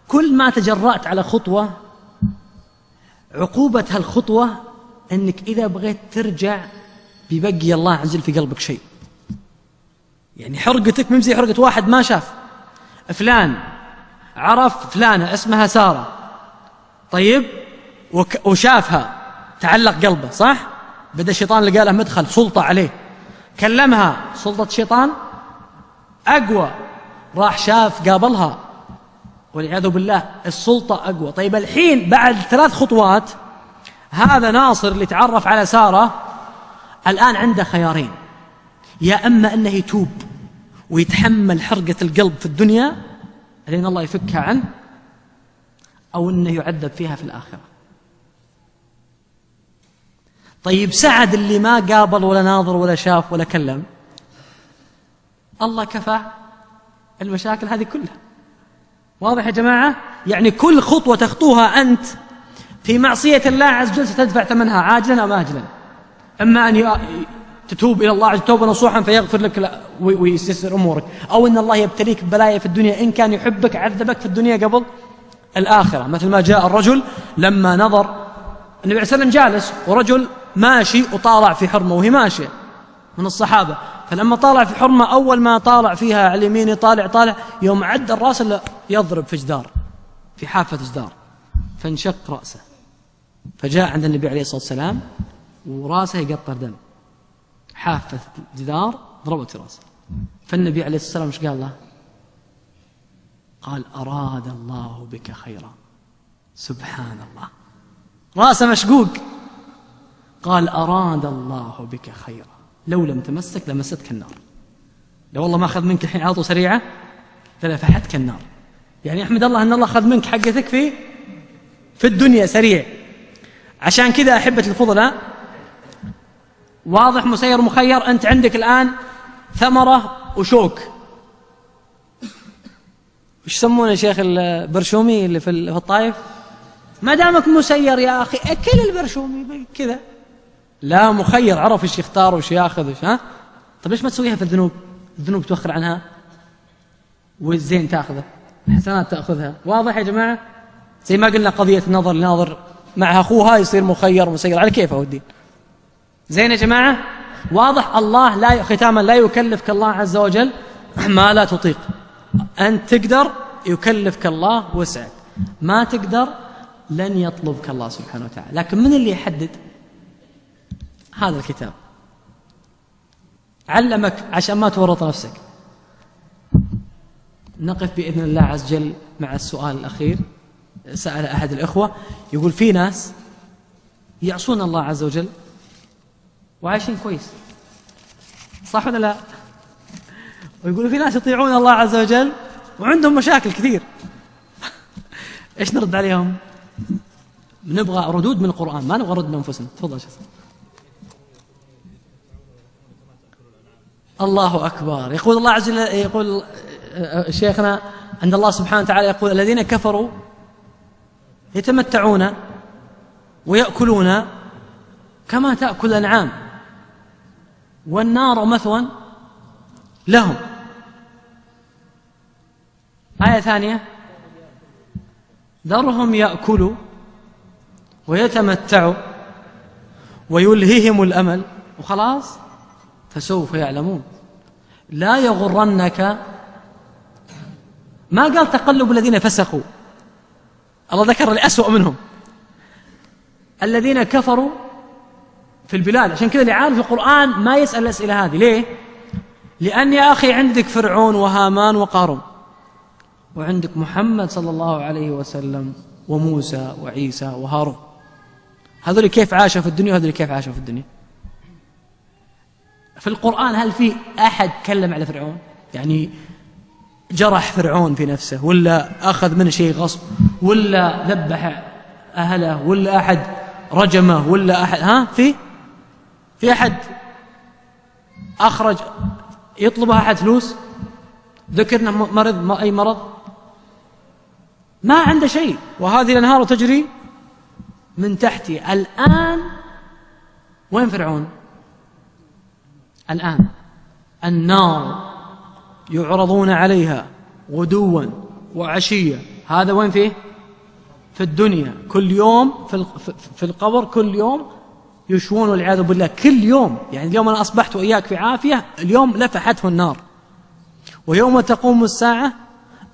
كل ما تجرأت على خطوة عقوبة هالخطوة أنك إذا بغيت ترجع بيبقي الله عز وجل في قلبك شيء. يعني حرقتك مو زي حرقة واحد ما شاف. فلان عرف فلانة اسمها سارة. طيب؟ وشافها. تعلق قلبه صح؟ بدأ الشيطان لقى له مدخل سلطة عليه. كلمها سلطة الشيطان أقوى. راح شاف قابلها. والعياذ بالله السلطة أقوى. طيب الحين بعد ثلاث خطوات هذا ناصر اللي تعرف على سارة الآن عنده خيارين. يا أما أنه يتوب ويتحمل حرقة القلب في الدنيا لأن الله يفكها عنه أو أنه يعذب فيها في الآخرة. طيب سعد اللي ما قابل ولا ناظر ولا شاف ولا كلم. الله كفى المشاكل هذه كلها. واضح يا جماعة؟ يعني كل خطوة تخطوها أنت في معصية الله عز وجل ستدفع ثمنها عاجلا أم آجلا؟ إما أن تتوب إلى الله عز توبة نصوحا فيغفر لك ويسيسر أمورك. أو أن الله يبتليك ببلايا في الدنيا إن كان يحبك عذبك في الدنيا قبل الآخرة. مثل ما جاء الرجل لما نظر النبي عليه والسلام جالس ورجل ماشي وطالع في حرمة وهي ماشية من الصحابة. فلما طالع في حرمة أول ما طالع فيها على اليمين يطالع طالع يوم عد الرأس يضرب في جدار في حافة جدار فانشق رأسه. فجاء عند النبي عليه الصلاة والسلام وراسه يقطر دم. حافة جدار ضربت رأسه. فالنبي عليه الصلاة والسلام إيش قال له؟ قال أراد الله بك خيرا. سبحان الله. رأسه مشقوق. قال أراد الله بك خيرا. لو لم تمسك لمستك النار. لو والله ما أخذ منك الحين عطوة سريعة للفحتك النار. يعني أحمد الله أن الله أخذ منك حقتك في في الدنيا سريع. عشان كذا أحبة الفضلاء واضح مسير مخير أنت عندك الآن ثمرة وشوك. وش يسمونه شيخ البرشومي اللي في الطائف؟ ما دامك مسير يا أخي أكل البرشومي كذا. لا مخير عرف إيش يختار وإيش ياخذ ها؟ طيب ليش ما تسويها في الذنوب؟ الذنوب توخر عنها والزين تاخذه الحسنات تأخذها. واضح يا جماعة؟ زي ما قلنا قضية النظر لناظر مع أخوها يصير مخير مسير على كيفه الدين زين يا جماعة؟ واضح الله لا ختاما لا يكلفك الله عز وجل *clears throat* ما لا تطيق. انت تقدر يكلفك الله وسعك. ما تقدر لن يطلبك الله سبحانه وتعالى. لكن من اللي يحدد؟ هذا الكتاب. علمك عشان ما تورط نفسك. نقف بإذن الله عز وجل مع السؤال الأخير. سأل أحد الإخوة يقول في ناس يعصون الله عز وجل وعايشين كويس. صح ولا لا؟ ويقول في ناس يطيعون الله عز وجل وعندهم مشاكل كثير. *laughs* إيش نرد عليهم؟ نبغى ردود من القرآن ما نبغى رد من أنفسنا. تفضل شخص الله أكبر. يقول الله عز وجل يقول شيخنا عند الله سبحانه وتعالى يقول الذين كفروا يتمتعون ويأكلون كما تأكل الأنعام. والنار مثوى لهم. آية ثانية. ذرهم يأكلوا ويتمتعوا ويلههم الأمل. وخلاص؟ فسوف يعلمون. لا يغرنك ما قال تقلب الذين فسقوا. الله ذكر الأسوأ منهم. الذين كفروا في البلاد عشان كذا اللي عارف القرآن ما يسأل الأسئلة هذه. ليه؟ لأن يا أخي عندك فرعون وهامان وقارون وعندك محمد صلى الله عليه وسلم وموسى وعيسى وهارون. هذول كيف عاشوا في الدنيا وهذول كيف عاشوا في الدنيا؟ في القرآن هل في أحد كلم على فرعون؟ يعني جرح فرعون في نفسه ولا أخذ منه شيء غصب ولا ذبح أهله ولا أحد رجمه ولا أحد ها؟ في؟ في أحد أخرج يطلبها أحد فلوس؟ ذكرنا مرض أي مرض؟ ما عنده شيء. وهذه الأنهار تجري من تحتي. الآن وين فرعون؟ الآن. النار. يعرضون عليها غدوا وعشيا. هذا وين فيه؟ في الدنيا. كل يوم في في القبر كل يوم يشوون والعياذ بالله. كل يوم. يعني اليوم أنا أصبحت وإياك في عافية اليوم لفحته النار. ويوم تقوم الساعة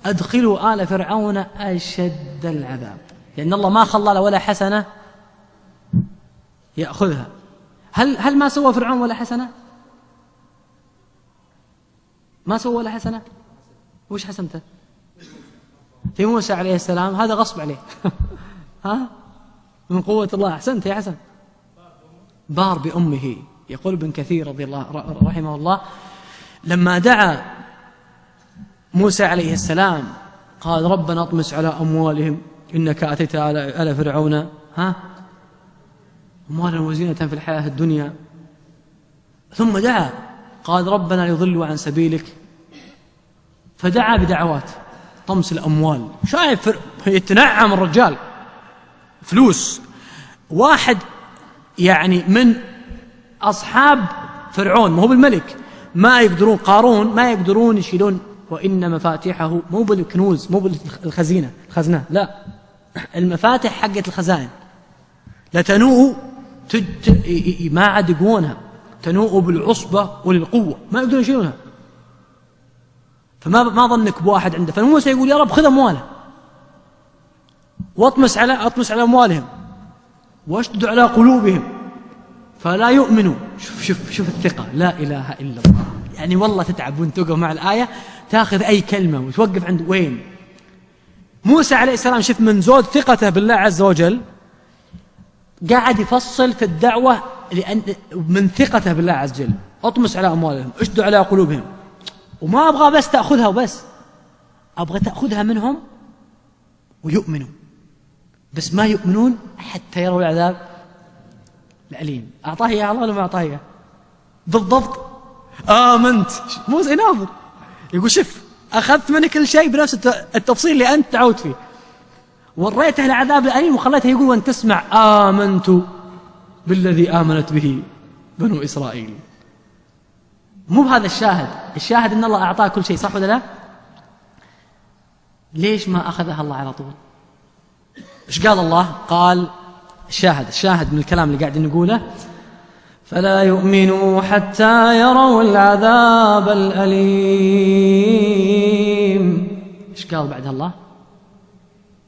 أدخلوا آل فرعون أشد العذاب. لأن الله ما خلى ولا حسنة يأخذها. هل هل ما سوى فرعون ولا حسنة؟ ما سوى ولا حسنة؟ وش حسنته؟ في موسى عليه السلام هذا غصب عليه. *laughs* ها؟ من قوة الله. أحسنت يا حسن. بار بأمه. يقول ابن كثير رضي الله رحمه الله لما دعا موسى عليه السلام قال ربنا اطمس على أموالهم إنك أتيت على فرعون. ها؟ أموالا وزينة في الحياة الدنيا. ثم دعا. قال ربنا يضلوا عن سبيلك. فدعا بدعوات. طمس الأموال. شايف يتنعم الرجال. فلوس. واحد يعني من أصحاب فرعون ما هو بالملك. ما يقدرون قارون ما يقدرون يشيلون. وإن مفاتيحه مو بالكنوز مو بالخزينة الخزنة. لا. المفاتح حقت الخزائن. لتنوء ما عاد يقوونها. تنوء بالعصبة وللقوة. ما يقدرون يشيلونها. فما ما ظنك بواحد عنده. فموسى يقول يا رب خذ أمواله واطمس على أطمس على أموالهم. واشدد على قلوبهم. فلا يؤمنوا. شوف شوف شوف الثقة. لا إله إلا الله. يعني والله تتعب وانت توقف مع الآية تاخذ أي كلمة وتوقف عند وين. موسى عليه السلام شوف من زود ثقته بالله عز وجل قاعد يفصل في الدعوة لأن من ثقته بالله عز وجل أطمس على أموالهم أشدوا على قلوبهم. وما أبغى بس تأخذها وبس. أبغى تأخذها منهم ويؤمنوا. بس ما يؤمنون حتى يروا العذاب الأليم. أعطاه إياه الله ولا ما أعطاه إياه بالضبط. آمنت. موسى يناظر يقول شوف أخذت منك كل شيء بنفس التفصيل اللي أنت تعود فيه. وريته العذاب الأليم وخليته يقول وأن تسمع آمنت. بالذي آمنت به بنو إسرائيل. مو بهذا الشاهد. الشاهد أن الله أعطاه كل شيء صح ولا لا؟ ليش ما أخذها الله على طول؟ إيش قال الله؟ قال الشاهد. الشاهد من الكلام اللي قاعد نقوله فلا يؤمنوا حتى يروا العذاب الأليم. إيش قال بعد الله؟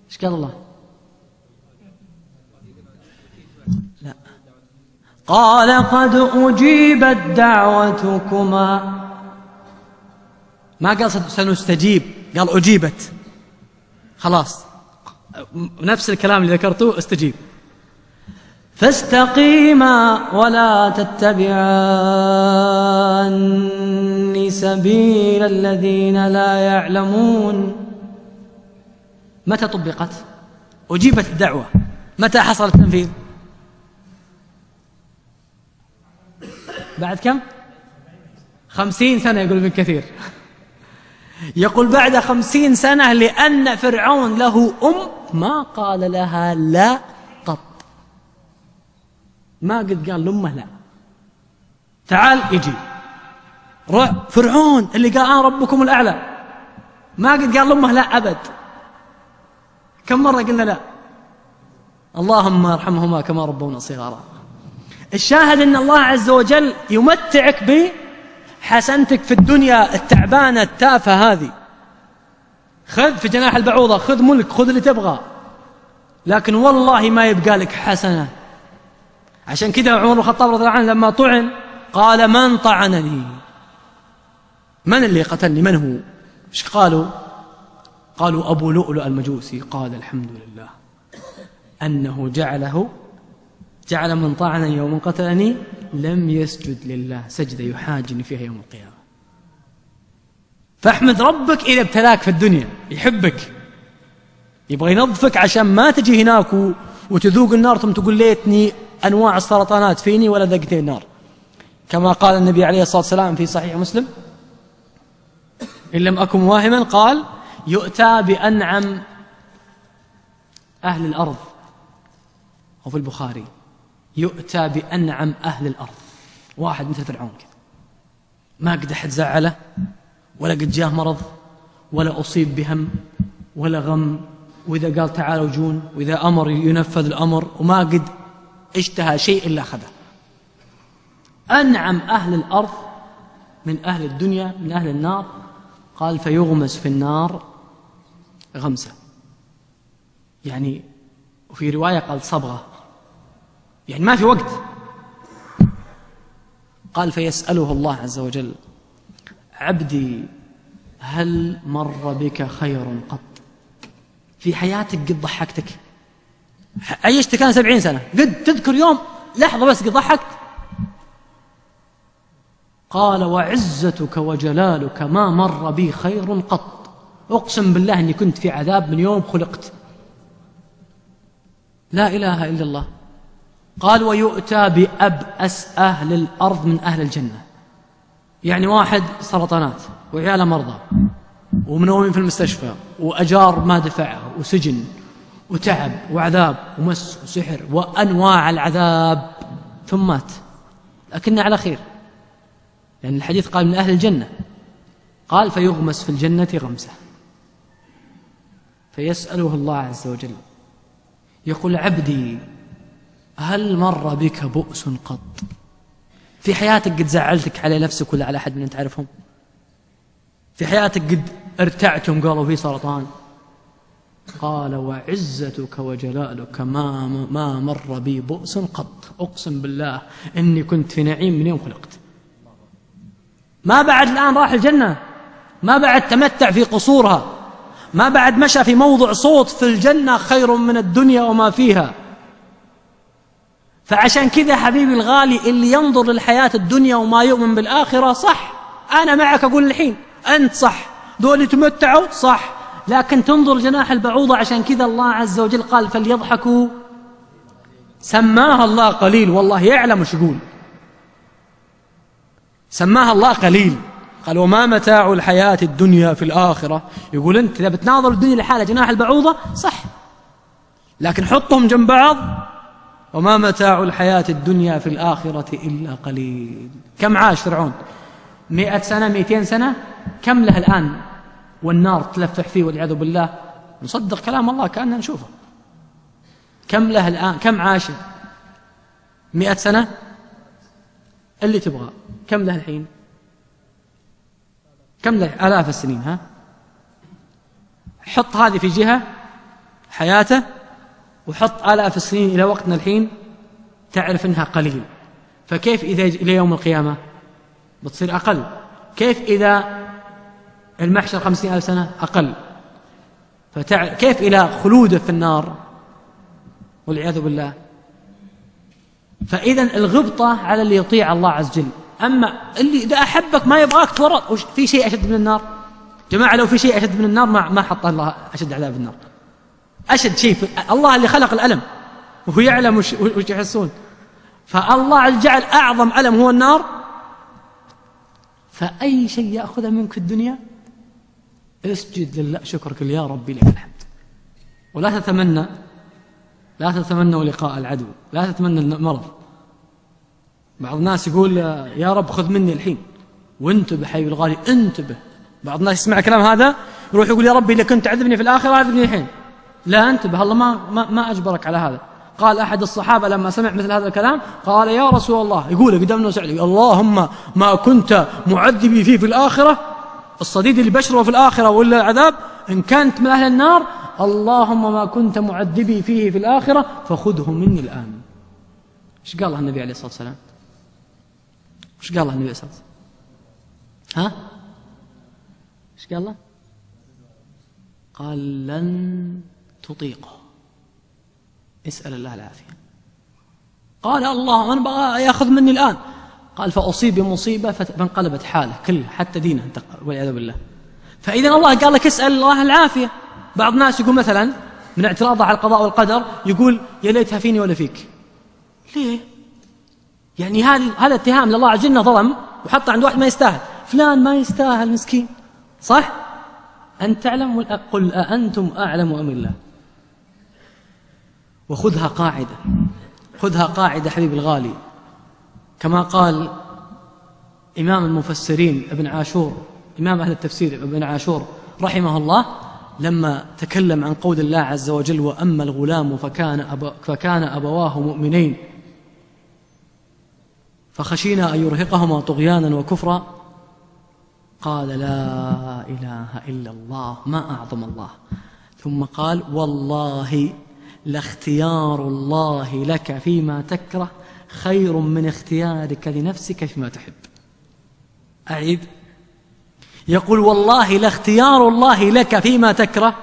إيش قال الله؟ قال قد أجيبت دعوتكما. ما قال سنستجيب. قال أجيبت. خلاص. نفس الكلام اللي ذكرته استجيب. فاستقيما ولا تتبعان سبيل الذين لا يعلمون. متى طبقت؟ أجيبت الدعوة. متى حصل التنفيذ؟ بعد كم؟ خمسين سنة يقول ابن كثير. يقول بعد خمسين سنة لأن فرعون له أم ما قال لها لا قط. ما قد قال لأمه لا. تعال يجي فرعون اللي قال أنا ربكم الأعلى. ما قد قال لأمه لا أبد. كم مرة قلنا لا؟ اللهم ارحمهما كما ربونا صغارا. الشاهد إن الله عز وجل يمتعك بحسنتك في الدنيا التعبانة التافهة هذه. خذ في جناح البعوضة خذ ملك خذ اللي تبغى. لكن والله ما يبقى لك حسنة. عشان كذا عمر بن الخطاب رضي الله عنه لما طعن قال من طعنني؟ من اللي قتلني؟ من هو؟ إيش قالوا؟ قالوا أبو لؤلؤ المجوسي. قال الحمد لله. أنه جعله جعل من طعنني ومن قتلني لم يسجد لله. سجدة يحاجني فيها يوم القيامة. فاحمد ربك إذا ابتلاك في الدنيا يحبك. يبغى ينظفك عشان ما تجي هناك وتذوق النار ثم تقول ليتني أنواع السرطانات فيني ولا ذقتني النار كما قال النبي عليه الصلاة والسلام في صحيح مسلم إن لم أكن واهما قال يؤتى بأنعم أهل الأرض. وفي البخاري. يؤتى بأنعم أهل الأرض. واحد مثل فرعون كذا. ما قد أحد زعله ولا قد جاه مرض ولا أصيب بهم ولا غم. وإذا قال تعالوا جون وإذا أمر ينفذ الأمر وما قد اشتهى شيء إلا أخذه. أنعم أهل الأرض من أهل الدنيا من أهل النار. قال فيغمس في النار غمسة. يعني وفي رواية قال صبغة. يعني ما في وقت. قال فيسأله الله عز وجل عبدي هل مر بك خير قط؟ في حياتك قد ضحكتك؟ عيشت كان سبعين سنة. قد تذكر يوم لحظة بس قد ضحكت. قال وعزتك وجلالك ما مر بي خير قط. أقسم بالله أني كنت في عذاب من يوم خلقت. لا إله إلا الله. قال ويؤتى بأبأس أهل الأرض من أهل الجنة. يعني واحد سرطانات وعياله مرضى ومنومين في المستشفى وأجار ما دفعها وسجن وتعب وعذاب ومس وسحر وأنواع العذاب ثم مات. لكنه على خير. لأن الحديث قال من أهل الجنة. قال فيغمس في الجنة غمسة. فيسأله الله عز وجل. يقول عبدي هل مر بك بؤس قط؟ في حياتك قد زعلتك على نفسك ولا على أحد من تعرفهم؟ في حياتك قد ارتعتم قالوا في سرطان. قال وعزتك وجلالك ما, ما مر بي بؤس قط. أقسم بالله إني كنت في نعيم من يوم خلقت. ما بعد الآن راح الجنة. ما بعد تمتع في قصورها. ما بعد مشى في موضع صوت في الجنة خير من الدنيا وما فيها. فعشان كذا حبيبي الغالي اللي ينظر للحياة الدنيا وما يؤمن بالآخرة صح. أنا معك أقول الحين أنت صح. دول يتمتعوا صح. لكن تنظر جناح البعوضة عشان كذا الله عز وجل قال فليضحكوا. سماها الله قليل والله يعلم وش يقول. سماها الله قليل. قال وما متاع الحياة الدنيا في الآخرة. يقول أنت إذا بتناظر الدنيا لحالها جناح البعوضة صح. لكن حطهم جنب بعض وما متاع الحياة الدنيا في الآخرة إلا قليل. كم عاش فرعون؟ مئة سنة مئتين سنة؟ كم له الآن والنار تلفح فيه والعياذ بالله؟ نصدق كلام الله كأننا نشوفه. كم له الآن؟ كم عاش؟ مئة سنة؟ اللي تبغى. كم له الحين؟ كم له؟ آلاف السنين ها؟ حط هذه في جهة حياته وحط آلاف السنين إلى وقتنا الحين تعرف أنها قليل. فكيف إذا إلى يوم القيامة؟ بتصير أقل. كيف إذا المحشر خمسين ألف سنة؟ أقل. فتع... كيف إلى خلوده في النار؟ والعياذ بالله. فإذا الغبطة على اللي يطيع الله عز وجل. أما اللي إذا أحبك ما يبغاك تورط. في شيء أشد من النار؟ جماعة لو في شيء أشد من النار ما ما حط الله أشد عذاب النار. أشد شيء الله اللي خلق الألم. وهو يعلم وش, يحسون. فالله جعل أعظم ألم هو النار. فأي شيء يأخذه منك في الدنيا اسجد لله. شكرك يا ربي لك الحمد. ولا تتمنى لا تتمنوا لقاء العدو. لا تتمنى المرض. بعض الناس يقول يا رب خذ مني الحين. وانتبه حبيبي الغالي انتبه. بعض الناس يسمع كلام هذا يروح يقول يا ربي إذا كنت تعذبني في الآخرة عذبني الحين. لا انتبه الله ما, ما, ما أجبرك على هذا. قال أحد الصحابة لما سمع مثل هذا الكلام قال يا رسول الله يقول قدام سعلي اللهم ما كنت معذبي فيه في الآخرة الصديد اللي بشره في الآخرة ولا العذاب إن كانت من أهل النار اللهم ما كنت معذبي فيه في الآخرة فخذه مني الآن. إيش قال الله النبي عليه الصلاة والسلام؟ إيش قال الله النبي عليه الصلاة والسلام؟ ها؟ إيش قال الله؟ قال لن تطيقه اسأل الله العافية. قال الله من بغى يأخذ مني الآن؟ قال فأصيب بمصيبة فانقلبت حالة كله حتى دينه والعياذ بالله. فإذا الله قال لك اسأل الله العافية. بعض الناس يقول مثلا من اعتراضه على القضاء والقدر يقول يا ليتها فيني ولا فيك. ليه؟ يعني هذا هذا اتهام لله عز وجل ظلم وحطه عند واحد ما يستاهل. فلان ما يستاهل مسكين. صح؟ أن تعلم قل أأنتم أعلم أم الله؟ وخذها قاعدة. خذها قاعدة حبيب الغالي. كما قال إمام المفسرين ابن عاشور إمام أهل التفسير ابن عاشور رحمه الله لما تكلم عن قول الله عز وجل وأما الغلام فكان, أب فكان أبواه مؤمنين فخشينا أن يرهقهما طغيانا وكفرا. قال لا إله إلا الله ما أعظم الله ثم قال والله لاختيار الله لك فيما تكره خير من اختيارك لنفسك فيما تحب. أعيد. يقول والله لاختيار الله لك فيما تكره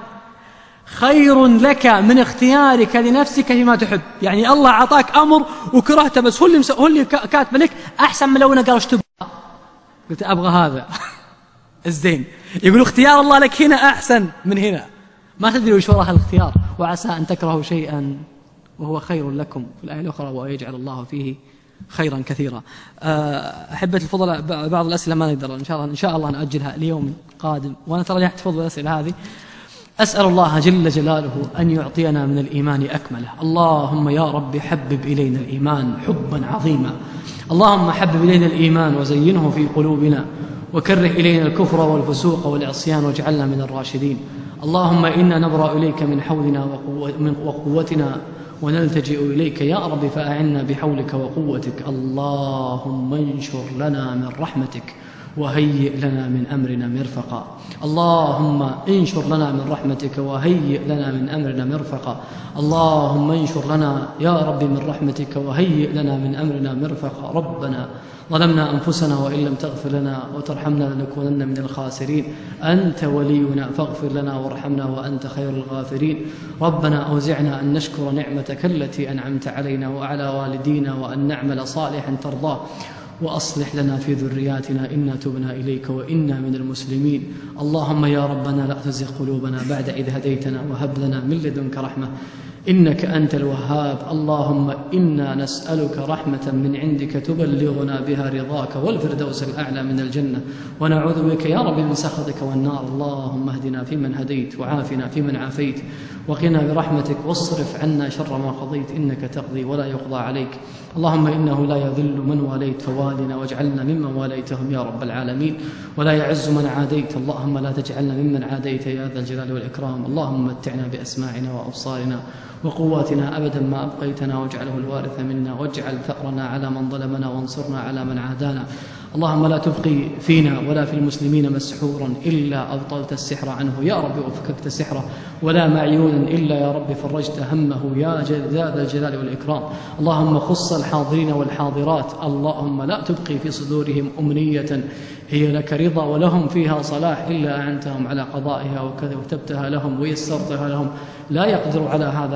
خير لك من اختيارك لنفسك فيما تحب. يعني الله أعطاك أمر وكرهته بس هو اللي, هو اللي كاتب لك أحسن من لو أنا قال تبغى. قلت أبغى هذا. *laughs* الزين. يقول اختيار الله لك هنا أحسن من هنا. ما تدري وش وراء الاختيار وعسى أن تكرهوا شيئا وهو خير لكم في الآية الأخرى ويجعل الله فيه خيرا كثيرا. آه، أحبة الفضلاء بعض الأسئلة ما نقدر إن شاء الله إن شاء الله نأجلها ليوم قادم. وأنا ترى أحتفظ بالأسئلة هذه. أسأل الله جل جلاله أن يعطينا من الإيمان أكمله. اللهم يا رب حبب إلينا الإيمان حبا عظيما. اللهم حبب إلينا الإيمان وزينه في قلوبنا وكره إلينا الكفر والفسوق والعصيان واجعلنا من الراشدين. اللهم إنا نبرأ إليك من حولنا وقوتنا ونلتجئ إليك يا رب فأعنا بحولك وقوتك اللهم انشر لنا من رحمتك وهيئ لنا من أمرنا مرفقا. اللهم انشر لنا من رحمتك وهيئ لنا من أمرنا مرفقا. اللهم انشر لنا يا رب من رحمتك وهيئ لنا من أمرنا مرفقا. ربنا ظلمنا أنفسنا وإن لم تغفر لنا وترحمنا لنكونن من الخاسرين. أنت ولينا فاغفر لنا وارحمنا وأنت خير الغافرين. ربنا أوزعنا أن نشكر نعمتك التي أنعمت علينا وعلى والدينا وأن نعمل صالحا ترضاه. وأصلح لنا في ذرياتنا إنا تبنا إليك وإنا من المسلمين. اللهم يا ربنا لا تزغ قلوبنا بعد إذ هديتنا وهب لنا من لدنك رحمة. إنك أنت الوهاب. اللهم إنا نسألك رحمة من عندك تبلغنا بها رضاك والفردوس الأعلى من الجنة. ونعوذ بك يا رب من سخطك والنار. اللهم اهدنا فيمن هديت وعافنا فيمن عافيت. وقنا برحمتك واصرف عنا شر ما قضيت إنك تقضي ولا يقضى عليك. اللهم إنه لا يذل من واليت فوالنا واجعلنا ممن واليتهم يا رب العالمين. ولا يعز من عاديت. اللهم لا تجعلنا ممن عاديت يا ذا الجلال والإكرام. اللهم متعنا بأسماعنا وأبصارنا وقواتنا أبدا ما أبقيتنا. واجعله الوارث منا. واجعل ثأرنا على من ظلمنا. وانصرنا على من عادانا. اللهم لا تبقي فينا ولا في المسلمين مسحورا إلا أبطلت السحر عنه. يا رب وفككت سحره ولا معيونا إلا يا رب فرجت همه. يا ذا الجلال والإكرام. اللهم خص الحاضرين والحاضرات. اللهم لا تبقي في صدورهم أمنية. هي لك رضا ولهم فيها صلاح. إلا أعنتهم على قضائها وكذا وكتبتها لهم ويسرتها لهم. لا يقدر على هذا